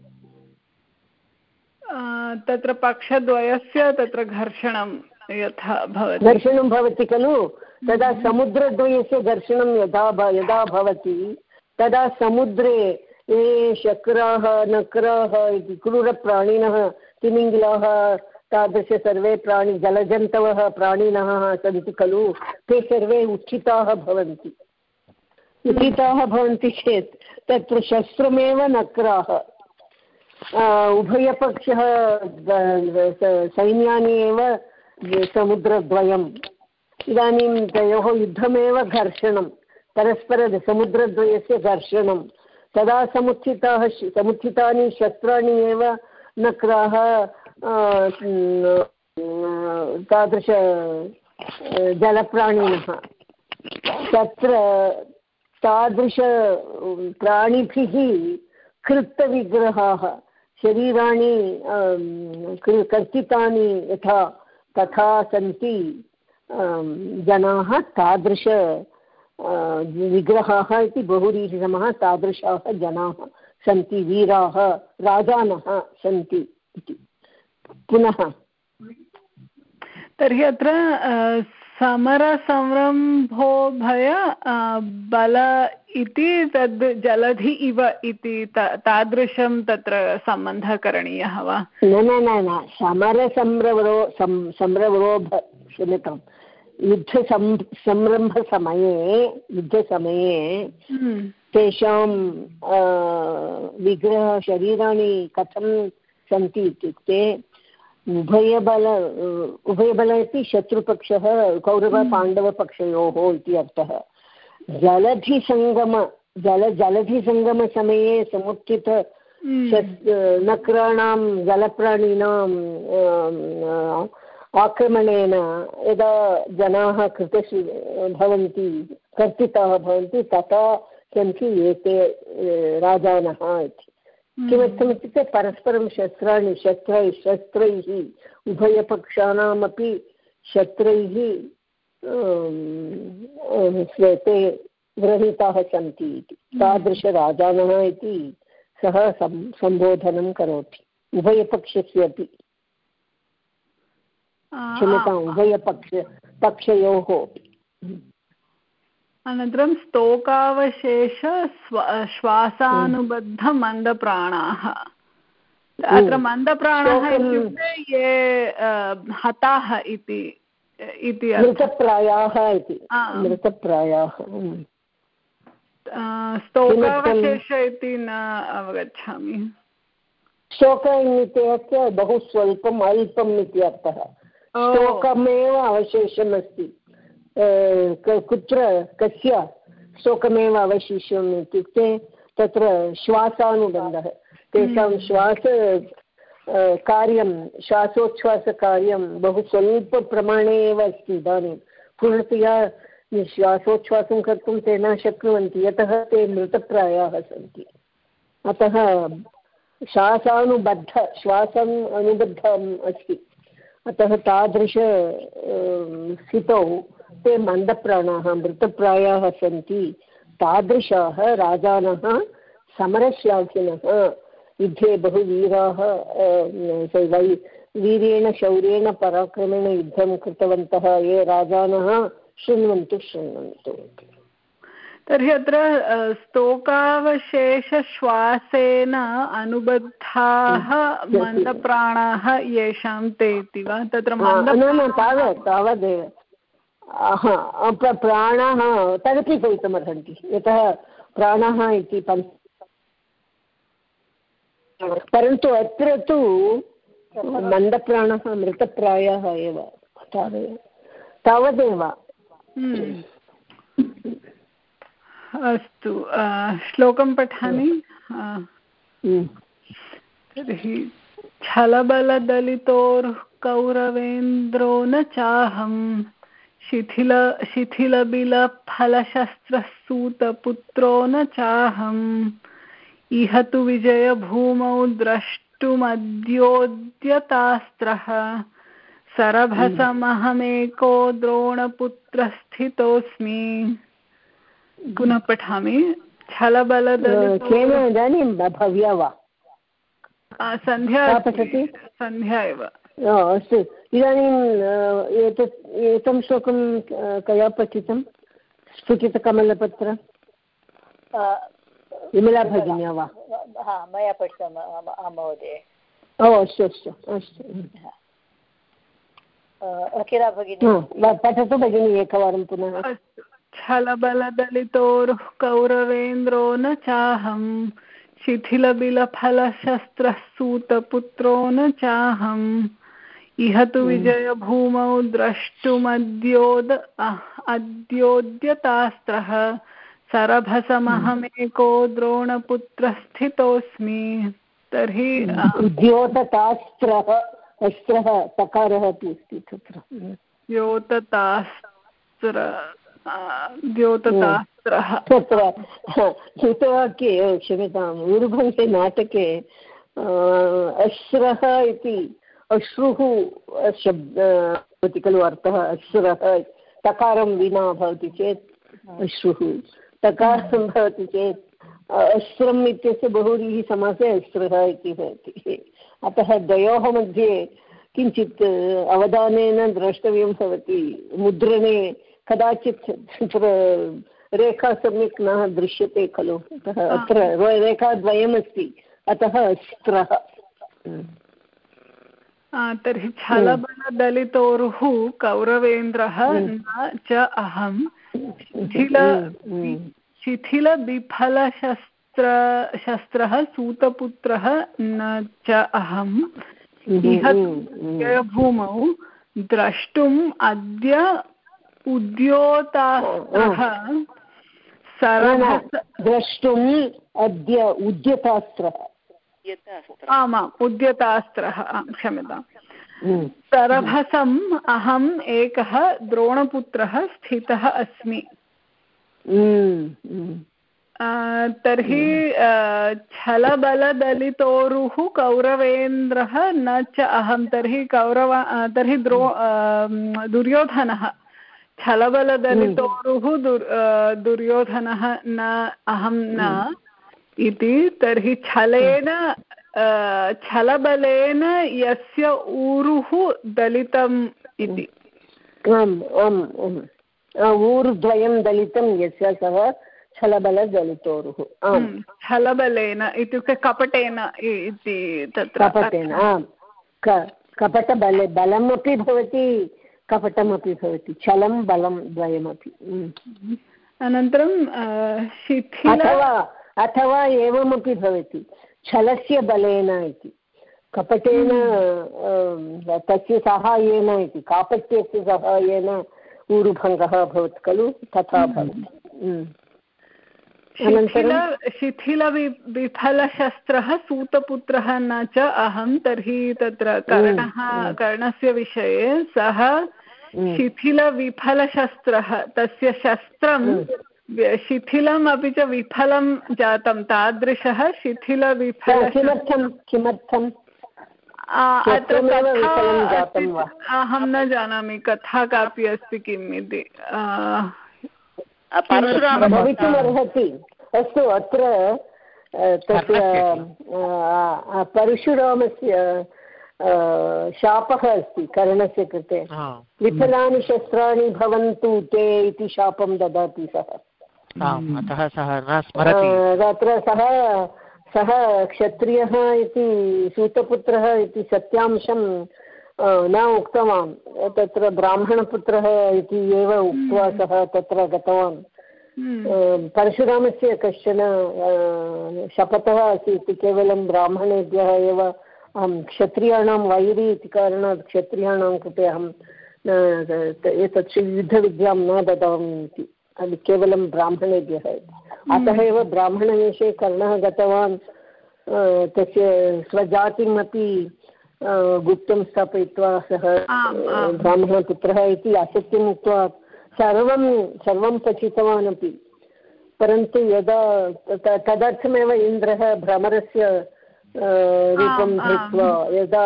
तत्र पक्षद्वयस्य तत्र घर्षणं यथा भवति। घर्षणं भवति खलु? तदा समुद्रद्वयस्य घर्षणं यदा यदा भवति तदा समुद्रे ये शक्राः नक्राः इति क्रूरप्राणिनः, तिमिङ्गिलाः, तादृश सर्वे प्राणि जलजन्तवः प्राणिनः सन्ति खलु, ते सर्वे उत्थिताः भवन्ति। उत्थिताः भवन्ति चेत् तत्र शस्त्रमेव नक्राः। उभयपक्षः सैन्यानि एव समुद्रद्वयम्। इदानीं तयोः युद्धमेव घर्षणं परस्पर समुद्रद्वयस्य घर्षणं तदा समुत्थिताः समुत्थितानि शस्त्राणि एव नक्राः तादृश जलप्राणिनः। तत्र तादृश प्राणिभिः कृतविग्रहाः। शरीराणि कर्तितानि यथा, तथा सन्ति जनाः तादृश विग्रहाः इति बहुरीतिसमः तादृशाः जनाः सन्ति वीराः राजानः सन्ति इति। पुनः। तर्हि अत्र समरसंरम्भोभय बल इति तद् जलधि इव इति तादृशं तत्र सम्बन्धः करणीयः वा? न न न न समरसंरवरो संरवरो क्षम्यताम्। युद्धसं संरम्भसमये युद्धसमये हम्म। तेषां विग्रहशरीराणि कथं सन्ति इत्युक्ते उभयबल उभयबल इति शत्रुपक्षः कौरवपाण्डवपक्षयोः हम्म। इति अर्थः जलधिसङ्गम जल जलधिसङ्गमसमये समुत्थित हम्म। नक्राणां जलप्राणिनां आक्रमणेन यदा जनाः कृतशि भवन्ति कर्तिताः भवन्ति तथा सन्ति एते राजानः इति हम्म। किमर्थमित्युक्ते परस्परं शस्त्राणि शस्त्रैः शस्त्रैः उभयपक्षाणामपि शस्त्रैः ते गृहीताः सन्ति इति हम्म। तादृशराजानः इति सः सम्बोधनं करोति उभयपक्षस्य अपि क्षम्यताम् उभयपक्ष पक्षयोः अनन्तरं स्तोकावशेष श्वासानुबद्धमन्दप्राणाः। अत्र मन्दप्राणः इत्युक्ते ये हताः इति इति मृतप्रायाः इति मृतप्रायाः स्तोकावशेष इति न अवगच्छामि। शोक इत्यस्य बहु स्वल्पम् अल्पम् इति अर्थः। शोकमेव अवशेषमस्ति। कुत्र कस्य शोकमेव अवशिष्यम् इत्युक्ते तत्र श्वासानुबन्धः। तेषां श्वास कार्यं श्वासोच्छ्वासकार्यं बहु स्वल्पप्रमाणे एव अस्ति इदानीं। पूर्णतया श्वासोच्छ्वासं कर्तुं ते न शक्नुवन्ति यतः ते मृतप्रायाः सन्ति। अतः श्वासानुबद्ध श्वासम् अनुबद्धम् अस्ति। अतः तादृश स्थितौ ते मन्दप्राणाः मृतप्रायाः सन्ति। तादृशाः राजानः समरश्लाघिनः युद्धे बहु वीराः वै वीर्येण शौर्येण पराक्रमेण युद्धं कृतवन्तः ये राजानः, शृण्वन्तु शृण्वन्तु। तर्हि अत्र स्तोकावशेषश्वासेन अनुबद्धाः मन्दप्राणाः येषां ते इति वा? तत्र तावत् तावदेव प्राणाः तदपि भवितुमर्हन्ति यतः प्राणः इति पञ्च परन्तु अत्र तु मन्दप्राणः मृतप्रायः एव तावदेव। तावदेव। अस्तु श्लोकं पठामि? हम्म। तर्हि छलबलदलितोर्कौरवेन्द्रो न चाहम् शिथिल शिथिलबिलफलशस्त्रः सूतपुत्रो न चाहम् इह तु विजयभूमौ द्रष्टुमद्योद्यतास्त्रः सरभसमहमेको द्रोणपुत्रस्थितोऽस्मि। पुनः पठामि छलबलदल इदानीं भव्या वा? सन्ध्या पठति? सन्ध्या एव। अस्तु। इदानीम् एतत् एतं श्लोकं कया पठितं? स्फुटितकमलपत्र विमला भगिन्या वा? हा मया पठितम् आं महोदय। ओ अस्तु अस्तु अस्तु। अखिला भगिनी। पठतु भगिनी एकवारं पुनः। छलबलदलितोरुः कौरवेन्द्रो न चाहम्। शिथिलबिलफलशस्त्रः सूतपुत्रो न चाहम्। इह तु विजयभूमौ द्रष्टुमद्योद अद्योद्यतास्त्रः। सरभसमहमेको द्रोणपुत्रस्थितोऽस्मि। तर्हि द्योततास्त्रः अस्त्रः तकारः अपि अस्ति तत्र। द्योततास्त्र द्योततास्त्रः तत्र श्रुतवाक्ये क्षम्यताम् ऊरुभङ्गे नाटके अस्रः इति अश्रुः शब्द भवति खलु अर्थः अस्रः तकारं विना भवति चेत् अश्रुः। तकारं भवति चेत् अस्रम् इत्यस्य बहुव्रीः समासे अस्रः इति भवति। अतः द्वयोः मध्ये किञ्चित् अवधानेन द्रष्टव्यं भवति मुद्रणे कदाचित् तत्र रेखा सम्यक् न दृश्यते खलु अतः अत्र रेखाद्वयमस्ति अतः अस्त्रः तर्हि छलबलदलितोरुः कौरवेन्द्रः न च अहं। शिथिल शिथिलबिफलशस्त्र शस्त्रः सूतपुत्रः न च अहम् इह भूमौ द्रष्टुम् अद्य उद्योतास्त्रः द्रष्टुम् अद्य उद्यतास्त्रः। आमाम् उद्यतास्त्रः क्षम्यताम्। सरभसम् अहम् एकः द्रोणपुत्रः स्थितः अस्मि। तर्हि छलबलदलितोरुः कौरवेन्द्रः न च अहं। तर्हि कौरव तर्हि द्रो दुर्योधनः। छलबलदलितोरुः दुर् दुर्योधनः न अहं न इति तर्हि छलेन छलबलेन यस्य ऊरुः दलितम् इति। ऊर्द्वयं दलितं यस्य सः छलबलदलितोरुः। आम्। छलबलेन इत्युक्ते कपटेन इति तत्र कपटेन आम्। कपटबले बलमपि भवति। कपटमपि भवति छलं बलं द्वयमपि। अनन्तरं अथवा अथवा एवमपि भवति छलस्य बलेन इति। कपटेन तस्य साहाय्येन इति कापट्यस्य साहाय्येन ऊरुभङ्गः अभवत् खलु तथा भवति। शिथिलविफलशस्त्रः सूतपुत्रः न च अहं तर्हि तत्र कर्णः कर्णस्य विषये सः शिथिलविफलशस्त्रः तस्य शस्त्रं शिथिलम् अपि च विफलं जातं तादृशः शिथिलविफल किमर्थं? किमर्थं अत्र अहं न जानामि कथा कापि अस्ति किम् इति। भवितुमर्हति अस्तु अत्र तस्य परशुरामस्य शापः अस्ति कर्णस्य कृते। विफलानि शस्त्राणि भवन्तु ते इति शापं ददाति सः। अतः सः तत्र सः सः क्षत्रियः इति सूतपुत्रः इति सत्यांशं न उक्तवान्। तत्र ब्राह्मणपुत्रः इति एव उक्त्वा सः तत्र गतवान्। हम्म। परशुरामस्य कश्चन शपथः आसीत्। केवलं ब्राह्मणेभ्यः एव अहं क्षत्रियाणां वैरी इति कारणात् क्षत्रियाणां कृते अहं एतत् युद्धविद्यां न ददामि इति। केवलं ब्राह्मणेभ्यः अतः हम्म। एव ब्राह्मणवेषे कर्णः गतवान् तस्य स्वजातिमपि गुप्तं स्थापयित्वा सः ब्राह्मणपुत्रः इति असत्यम् उक्त्वा सर्वं सर्वं पठितवान् अपि। परन्तु यदा तदर्थमेव इन्द्रः भ्रमरस्य रूपं धृत्वा यदा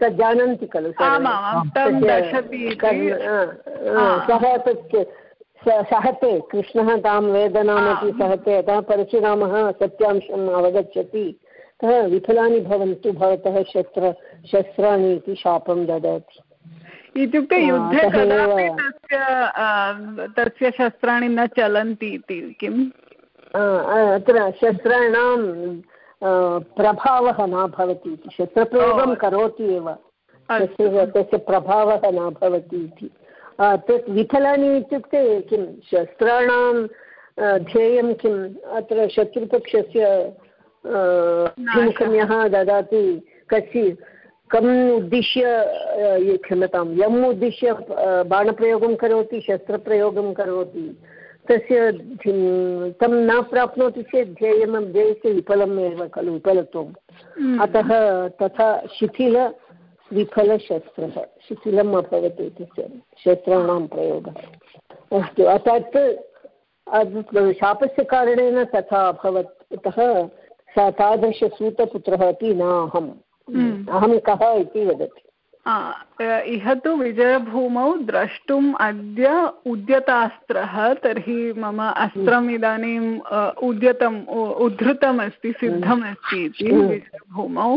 तत् जानन्ति खलु सः तत् सहते कृष्णः तां वेदनामपि सहते अतः परशुरामः सत्यांशम् अवगच्छति। अतः विफलानि भवन्तु भवतः शस्त्र शस्त्राणि इति शापं ददाति। इत्युक्ते युद्धे कदापि तस्य तस्य शस्त्राणि न चलन्ति इति किम्? अत्र शस्त्राणां प्रभावः न भवति इति। शस्त्रप्रयोगं करोति एव। तस्य तस्य प्रभावः न भवति इति। तत् विफलानि इत्युक्ते किं? शस्त्राणां ध्येयं किम् अत्र शत्रुपक्षस्य किं ददाति? कस्य कम् उद्दिश्य क्षम्यतां यम् उद्दिश्य बाणप्रयोगं करोति शस्त्रप्रयोगं करोति? तस्य तं न प्राप्नोति चेत् ध्येयं ध्येयस्य विफलम् एव खलु विफलत्वम्। हम्म। अतः तथा शिथिल विफलशस्त्रः शिथिलम् अभवत् एतस्य शस्त्राणां प्रयोगः। अस्तु अतः शापस्य कारणेन तथा अभवत्। अतः सा तादृशसूतपुत्रः अपि न अहम् हम्म। अहं कः इति वदति। इह तु विजयभूमौ द्रष्टुम् अद्य उद्यतास्त्रः तर्हि मम अस्त्रम् इदानीम् उद्यतम् उद्धृतमस्ति सिद्धमस्ति इति। विजयभूमौ।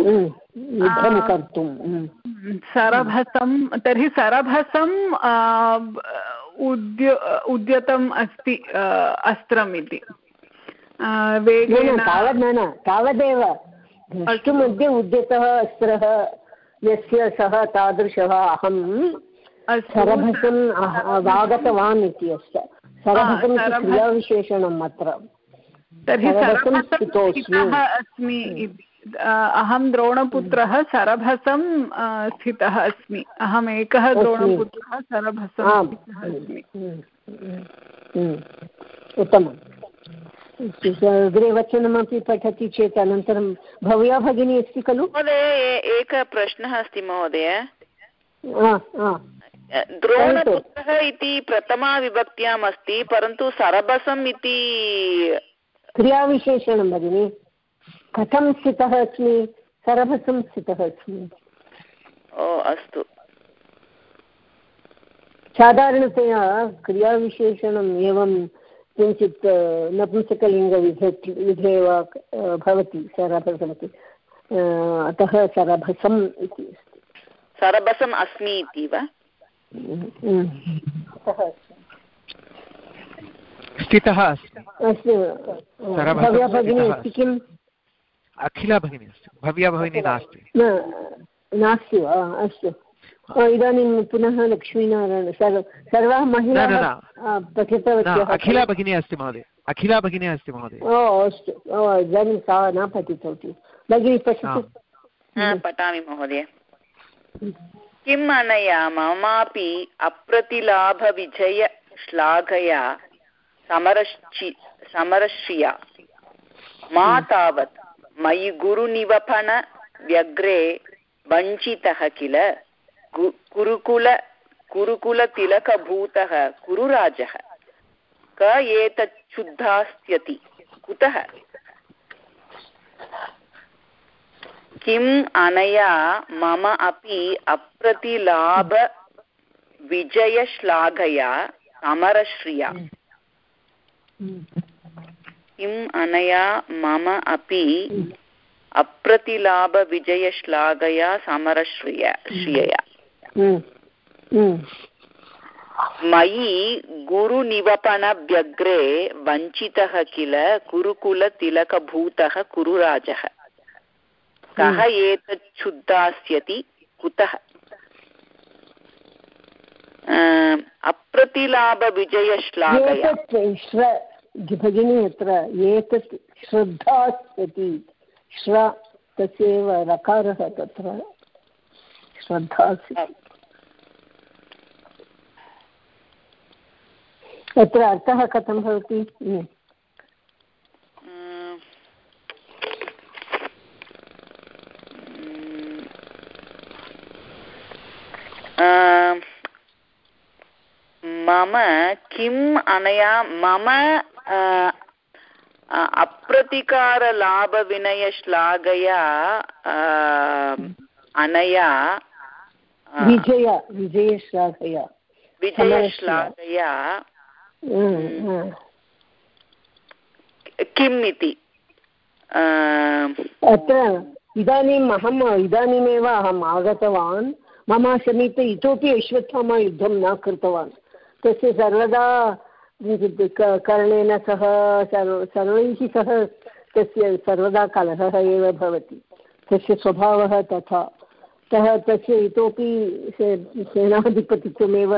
सरभसं तर्हि सरभसम् उद्य उद्यतम् अस्ति अस्त्रम् इति वेगेन तावदेव द्रष्टुमध्ये उद्यतः अस्त्रः यस्य सः तादृशः अहं सरभसम् आगतवान् इति अस्य सरभसम् इति क्रियाविशेषणम् अत्र। तर्हि अस्मि। अहं द्रोणपुत्रः सरभसं स्थितः अस्मि। अहम् एकः द्रोणपुत्रः सरभसं अस्मि। उत्तमम्। अग्रे वचनमपि पठति चेत् अनन्तरं भव्या भगिनी अस्ति खलु? महोदय एकः प्रश्नः अस्ति महोदय। द्रोणपुत्रः इति प्रथमाविभक्त्याम् अस्ति परन्तु सरबसम् इति क्रियाविशेषणं भगिनि। कथं स्थितः अस्मि? सरभसं स्थितः अस्मि। ओ अस्तु। साधारणतया क्रियाविशेषणम् एवं किञ्चित् नपुंसकलिङ्गविध विधे वा भवति सरभसमपि अतः सरभसम् इति सरभसम् अस्मि इति वा? स्थितः अस्तु। भव्या भगिनी अस्ति। किम्? अखिला भगिनी अस्ति। भव्या भगिनी नास्ति। नास्ति वा? अस्तु। इदानीं पुनः लक्ष्मीनारायण सर्व सर्वाः महिलाः पठितवत्यः अखिला भगिनी अस्ति महोदय। अखिला भगिनी अस्ति महोदय। ओ अस्तु। इदानीं सा न पठितवती। भगिनी पठतु। पठामि महोदय। किम् अनया ममापि अप्रतिलाभविजय श्लाघया समरश्चि समरश्रिया? मा तावत् मयि गुरुनिवपन व्यग्रे वञ्चितः किल? कुरुकुल कुरुकुलतिलकभूतः कुरुराजः क एतच्छुद्धास्त्यति कुतः किम् अनया मम अपि अप्रतिलाभविजयश्लाघया समरश्रिया किम् अनया मम अपि अप्रतिलाभविजयश्लाघया समरश्रिया श्रियया मयि गुरुनिवपनव्यग्रे वञ्चितः किल कुरुकुलतिलकभूतः कुरुराजः कः एतत् क्षुद्धास्यति कुतः अप्रतिलाभविजयश्लाघय भगिनी अत्र एतत् श्रद्धास्यति श्र तस्य एव रकारः तत्र श्रद्धास्यति तत्र अर्थः कथं भवति? मम किम् अनया मम अप्रतिकारलाभविनयश्लाघया अनया विजय विजयश्लाघया। विजयश्लाघया किम् इति अत्र इदानीम् अहम् इदानीमेव अहम् आगतवान् मम समीपे इतोपि अश्वत्थामा युद्धं न कृतवान् तस्य सर्वदा कर्णेन सह सर्व सर्वैः सह तस्य सर्वदा कलहः एव भवति तस्य स्वभावः तथा अतः तस्य इतोपि सेनाधिपतित्वमेव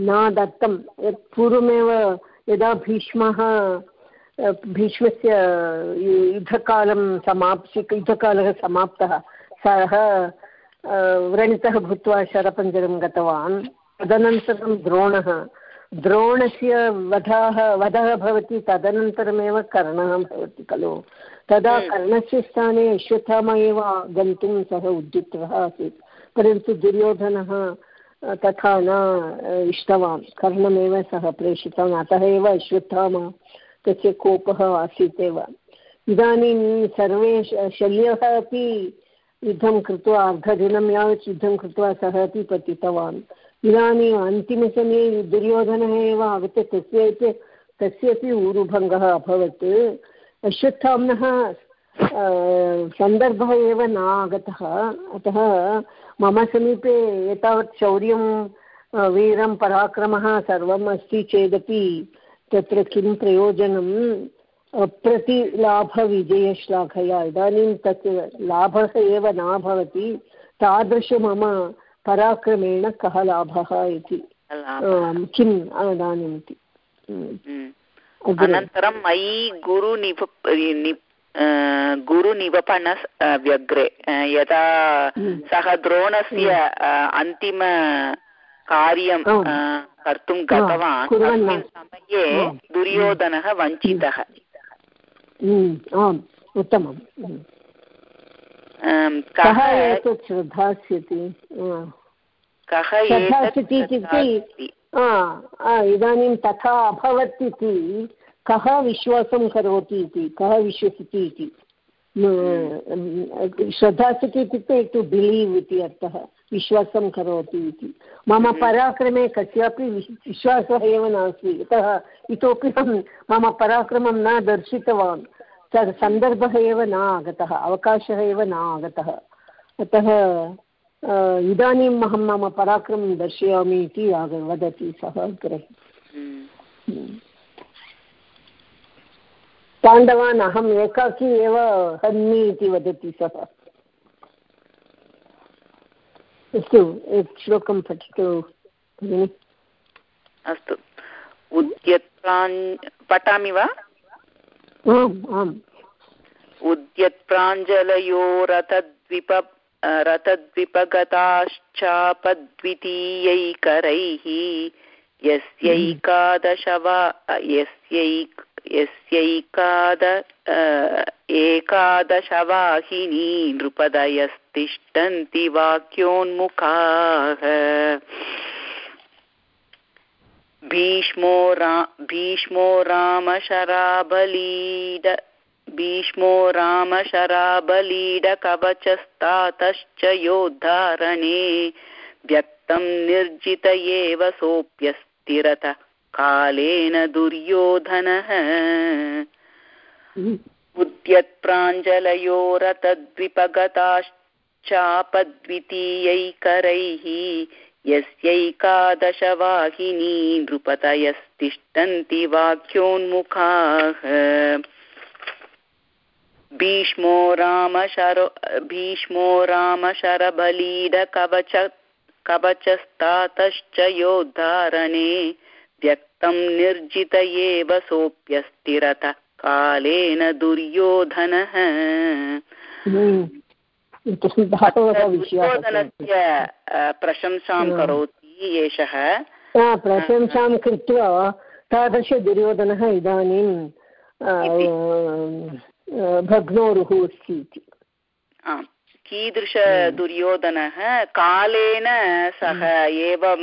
न दत्तं यत् पूर्वमेव यदा भीष्मः भीष्मस्य युद्धकालं समाप्य युद्धकालः समाप्तः सः व्रणितः भूत्वा शरपञ्जरं गतवान्। तदनन्तरं द्रोणः। द्रोणस्य वधः वधः भवति तदनन्तरमेव कर्णः भवति खलु। तदा कर्णस्य स्थाने अश्वत्थामा एव गन्तुं सः उद्युक्तः आसीत्। परन्तु दुर्योधनः तथा न इष्टवान्। कर्णमेव सः प्रेषितवान्। अतः एव अश्वत्थामा तस्य कोपः आसीत् एव। इदानीं सर्वे शल्यः अपि युद्धं कृत्वा, अर्धदिनं यावत् युद्धं कृत्वा सः अपि पतितवान्। इदानीम् अन्तिमसमये दुर्योधनः एव आगत्य तस्य तस्यपि ऊरुभङ्गः अभवत्। अश्वत्थाम्नः सन्दर्भः एव न आगतः अतः मम समीपे एतावत् शौर्यं वीरं पराक्रमः सर्वम् अस्ति चेदपि तत्र किं प्रयोजनं प्रतिलाभविजयश्लाघया इदानीं तत् लाभः एव न भवति। तादृश मम पराक्रमेण कः लाभः इति। किम् इदानीम् इति अनन्तरं मयि गुरुनिभ गुरुनिवपन व्यग्रे। यदा सः द्रोणस्य अन्तिम कार्यं कर्तुं गतवान् तस्मिन् समये दुर्योधनः वञ्चितः। उत्तमं कः एतत् श्रद्धास्यति? कः इत्युक्ते इदानीं तथा अभवत् इति कः विश्वासं करोति इति कः विश्वसति इति। श्रद्धास्यति इत्युक्ते टु बिलीव् इति अर्थः विश्वासं करोति इति। मम पराक्रमे कस्यापि विश्वासः एव नास्ति। यतः इतोपि अहं मम पराक्रमं न दर्शितवान्। तद् सन्दर्भः एव न आगतः अवकाशः एव न आगतः। अतः इदानीम् अहं मम पराक्रमं दर्शयामि इति वदति सः अग्रे पाण्डवान् अहम् एकाकी एव हन्मि इति वदति सः। अस्तु एक श्लोकं पठतु भगिनि। अस्तु। उद्यत्प्रान् पठामि वा? आम् आम्। उद्यत्प्राञ्जलयोरथद्विप रथद्विपगताश्चापद्वितीयैकरैः यस्यैकादशवा यस्यैक यस्यैकाद एकादशवाहिनी नृपदयस्तिष्ठन्ति वाक्योन्मुखाः। भीष्मो रा, भीष्मो रामशराबलीड, भीष्मो रामशराबलीडकवचस्तातश्च योद्धारणे, व्यक्तं निर्जित एव सोऽप्यस्तिरथ। कालेन दुर्योधनः उद्यत्प्राञ्जलयोरतद्विपगताश्चापद्वितीयैकरैः यस्यैकादशवाहिनी नृपतयस्तिष्ठन्ति वाक्योन्मुखाः। भीष्मो रामशरो भीष्मो रामशरबलीडकवच कवचस्तातश्च योद्धारणे व्यक्तं निर्जित एव सोऽप्यस्तिरथ कालेन दुर्योधनः। दुर्योधनस्य प्रशंसां करोति एषः। प्रशंसां कृत्वा तादृशदुर्योधनः इदानीं भग्नोरुः अस्ति इति। आम्। कीदृशदुर्योधनः कालेन सः एवं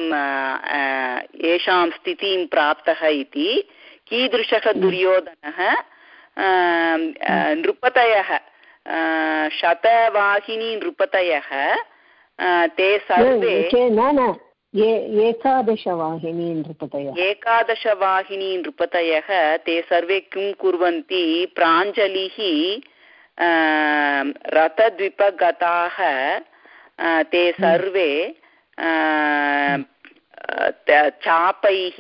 येषां स्थितिं प्राप्तः इति कीदृशः दुर्योधनः नृपतयः शतवाहिनी नृपतयः ते सर्वे एकादशवाहिनी नृपतयः। एकादशवाहिनी नृपतयः ते सर्वे किं कुर्वन्ति प्राञ्जलिः रथद्विपगताः ते सर्वे चापैः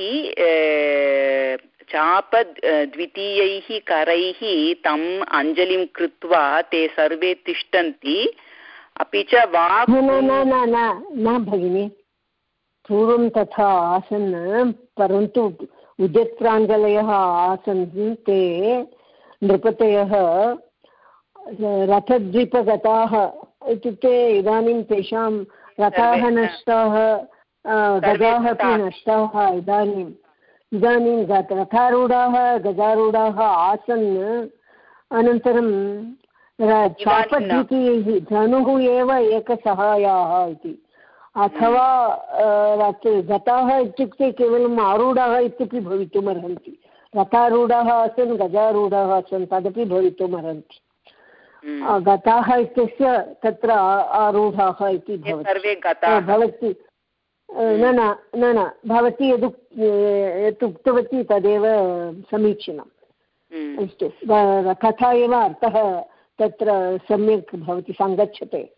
चाप द्वितीयैः करैः तम् अञ्जलिं कृत्वा ते सर्वे तिष्ठन्ति। अपि च वाक् न भगिनि। पूर्वं तथा आसन् परन्तु उद्यत्प्राञ्जलयः आसन् ते नृपतयः रथद्वीपगताः इत्युक्ते इदानीं तेषां रथाः नष्टाः गजाः अपि नष्टाः इदानीम् इदानीं रथारूढाः गजारूढाः आसन्। अनन्तरं चापद्वितीयैः धनुः एव एकसहायाः इति। अथवा गताः इत्युक्ते केवलम् आरूढाः इत्यपि भवितुमर्हन्ति। रथारूढाः आसन् गजारूढाः आसन् तदपि भवितुमर्हन्ति। गताः इत्यस्य तत्र आरूढाः इति भवति। न न न न भवती यद् यत् उक्तवती तदेव समीचीनम्। अस्तु तथा एव अर्थः तत्र सम्यक् भवति सङ्गच्छते।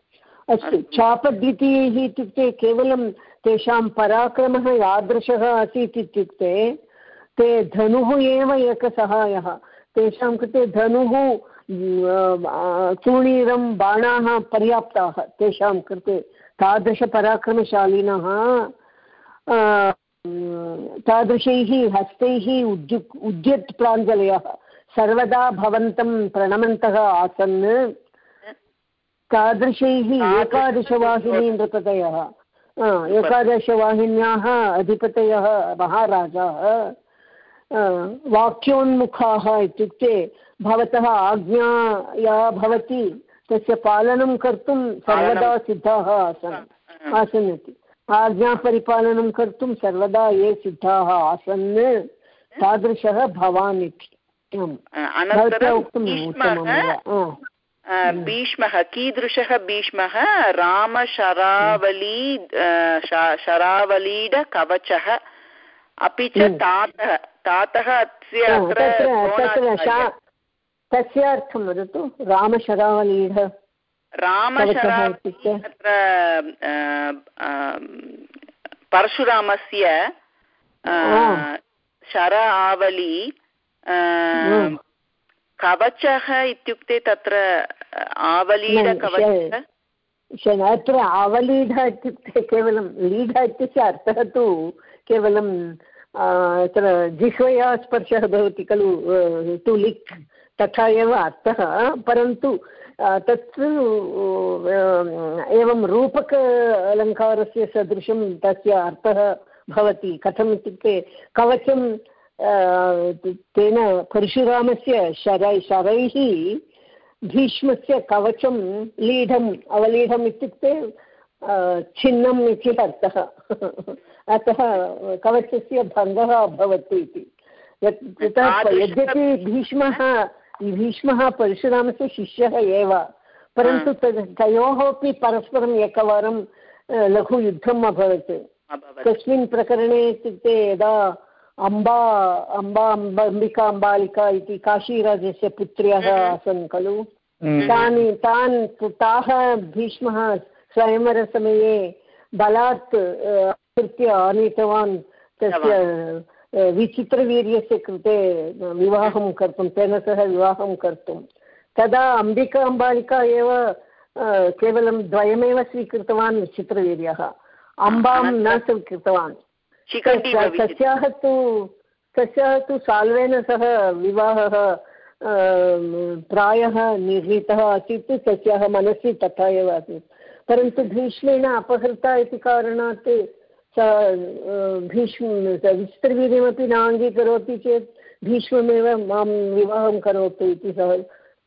अस्तु। चापद्वितीयैः इत्युक्ते केवलं तेषां पराक्रमः यादृशः आसीत् इत्युक्ते ते धनुः एव एकसहायः। तेषां कृते धनुः चूणीरं बाणाः पर्याप्ताः तेषां कृते तादृशपराक्रमशालिनः तादृशैः हस्तैः उद्युक् उद्यत् प्राञ्जलयः सर्वदा भवन्तं प्रणमन्तः आसन्। तादृशैः एकादशवाहिनी नृपतयः एकादशवाहिन्याः अधिपतयः महाराजाः वाक्योन्मुखाः इत्युक्ते भवतः आज्ञा या भवति तस्य पालनं कर्तुं सर्वदा सिद्धाः आसन् आसन् इति आज्ञापरिपालनं कर्तुं सर्वदा ये सिद्धाः आसन् तादृशः भवान् इति भीष्मः कीदृशः भीष्मः? रामशरावली शरावलीडकवचः। अपि च तातः तातः अस्य तस्य अर्थं वदतु? रामशरावलीढ रामशरा तत्र परशुरामस्य शर आवली कवचः इत्युक्ते तत्र आवलीडकवचः अत्र आवलीढ इत्युक्ते केवलं लीढ इत्यस्य अर्थः तु केवलं अत्र जिह्वया स्पर्शः भवति खलु टु लिक् तथा एव अर्थः परन्तु तत्तु एवं रूपक अलङ्कारस्य सदृशं तस्य अर्थः भवति। कथम् इत्युक्ते कवचं तेन परशुरामस्य शरै शरैः भीष्मस्य कवचं लीढम् अवलीढम् इत्युक्ते छिन्नम् इति अर्थः। अतः कवचस्य भङ्गः अभवत् इति। यद्यपि भीष्मः भीष्मः परशुरामस्य शिष्यः एव। परन्तु तद् तयोः अपि परस्परम् एकवारं लघुयुद्धम् अभवत्। कस्मिन् प्रकरणे इत्युक्ते यदा अम्बा अम्बा अम्बिका अम्बालिका इति काशीराजस्य पुत्र्यः आसन् खलु। तानि तान् ताः भीष्मः स्वयंवरसमये बलात् कृत्य आनीतवान् तस्य विचित्रवीर्यस्य कृते विवाहं कर्तुं तेन सह विवाहं कर्तुं। तदा अम्बिका अम्बालिका एव केवलं द्वयमेव स्वीकृतवान् विचित्रवीर्यः। अम्बां न स्वीकृतवान्। तस्याः तु तस्याः तु साल्वेन सह विवाहः प्रायः निर्णीतः आसीत् तस्याः मनसि तथा एव आसीत्। परन्तु भीष्मेण अपहृता इति कारणात् सा भीष्म विस्तरवीर्यमपि न अङ्गीकरोति चेत् भीष्ममेव माँ विवाहं करोतु इति सः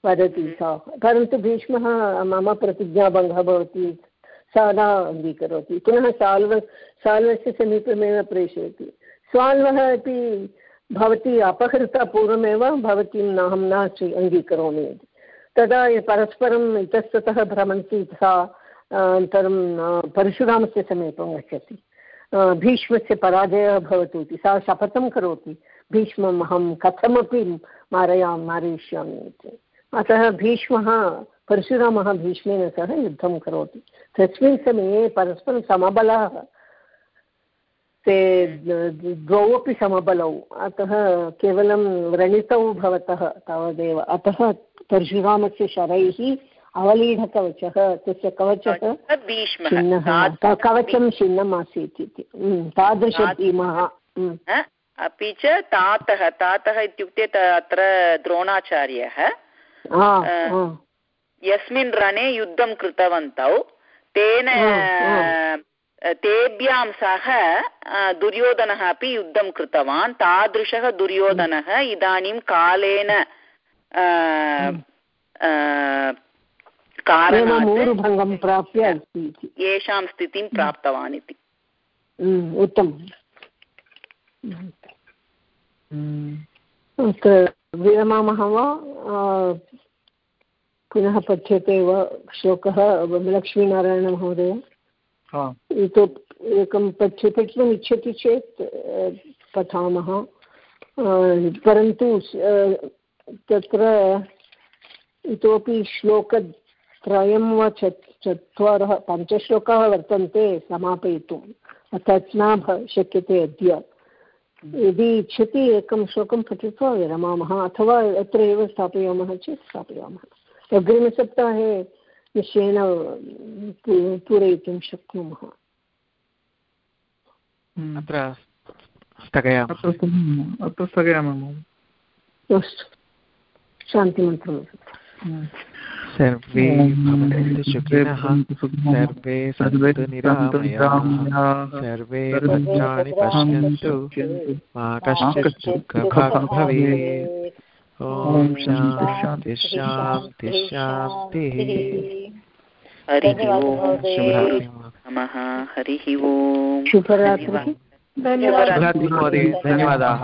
वदति सा। परन्तु भीष्मः मम प्रतिज्ञाभङ्गः भवति सा न अङ्गीकरोति। पुनः साल्व साल्वस्य समीपमेव प्रेषयति। स्वाल्वः अपि भवती अपहृता पूर्वमेव भवतीं अहं न अङ्गीकरोमि इति। तदा परस्परम् इतस्ततः भ्रमन्ति सा अनन्तरं परशुरामस्य समीपं गच्छति। भीष्मस्य पराजयः भवतु इति सा शपथं करोति। भीष्मम्, अहं कथमपि मारयां मारयिष्यामि इति। अतः भीष्मः, परशुरामः भीष्मेन सह युद्धं करोति। तस्मिन् समये परस्परं समबलाः, ते द्वौ अपि समबलौ। अतः केवलं व्रणितौ भवतः तावदेव। अतः परशुरामस्य शरैः अवलीढकवचः तस्य कवचः छिन्नः कवचं छिन्नम् आसीत् इति। तादृशभीमः अपि च तातः तातः इत्युक्ते अत्र द्रोणाचार्यः यस्मिन् रणे युद्धं कृतवन्तौ तेन तेभ्यां सह दुर्योधनः अपि युद्धं कृतवान्। तादृशः दुर्योधनः इदानीं कालेन कारणात् प्राप्य येषां स्थितिं प्राप्तवान् इति। उत्तमम्। विरमामः वा? पुनः पठ्यते वा श्लोकः लक्ष्मीनारायणमहोदय इतोपि एकं पठ्य पठितुम् इच्छति चेत् पठामः। परन्तु तत्र इतोपि श्लोकत्रयं वा चत्वारः पञ्चश्लोकाः वर्तन्ते समापयितुं। तत् न शक्यते अद्य। यदि इच्छति एकं श्लोकं पठित्वा विरमामः अथवा अत्र एव स्थापयामः चेत् स्थापयामः। अग्रिमसप्ताहे निश्चयेन पूरयितुं शक्नुमः। हम्म। अत्र स्थगयामः। अत्र स्थगयामः। अस्तु। शान्तिमन्त्रं सर्वे भवन्तु सुखिनः सर्वे सन्तु निरामयाः सर्वे भद्राणि पश्यन्तु मा कश्चित् दुःखभाग् भवेत्। ॐ शान्ति शान्ति शान्तिः हरिः ओम्। नमः। हरिः ओम्। शुभरात्रिः। धन्यवादाः।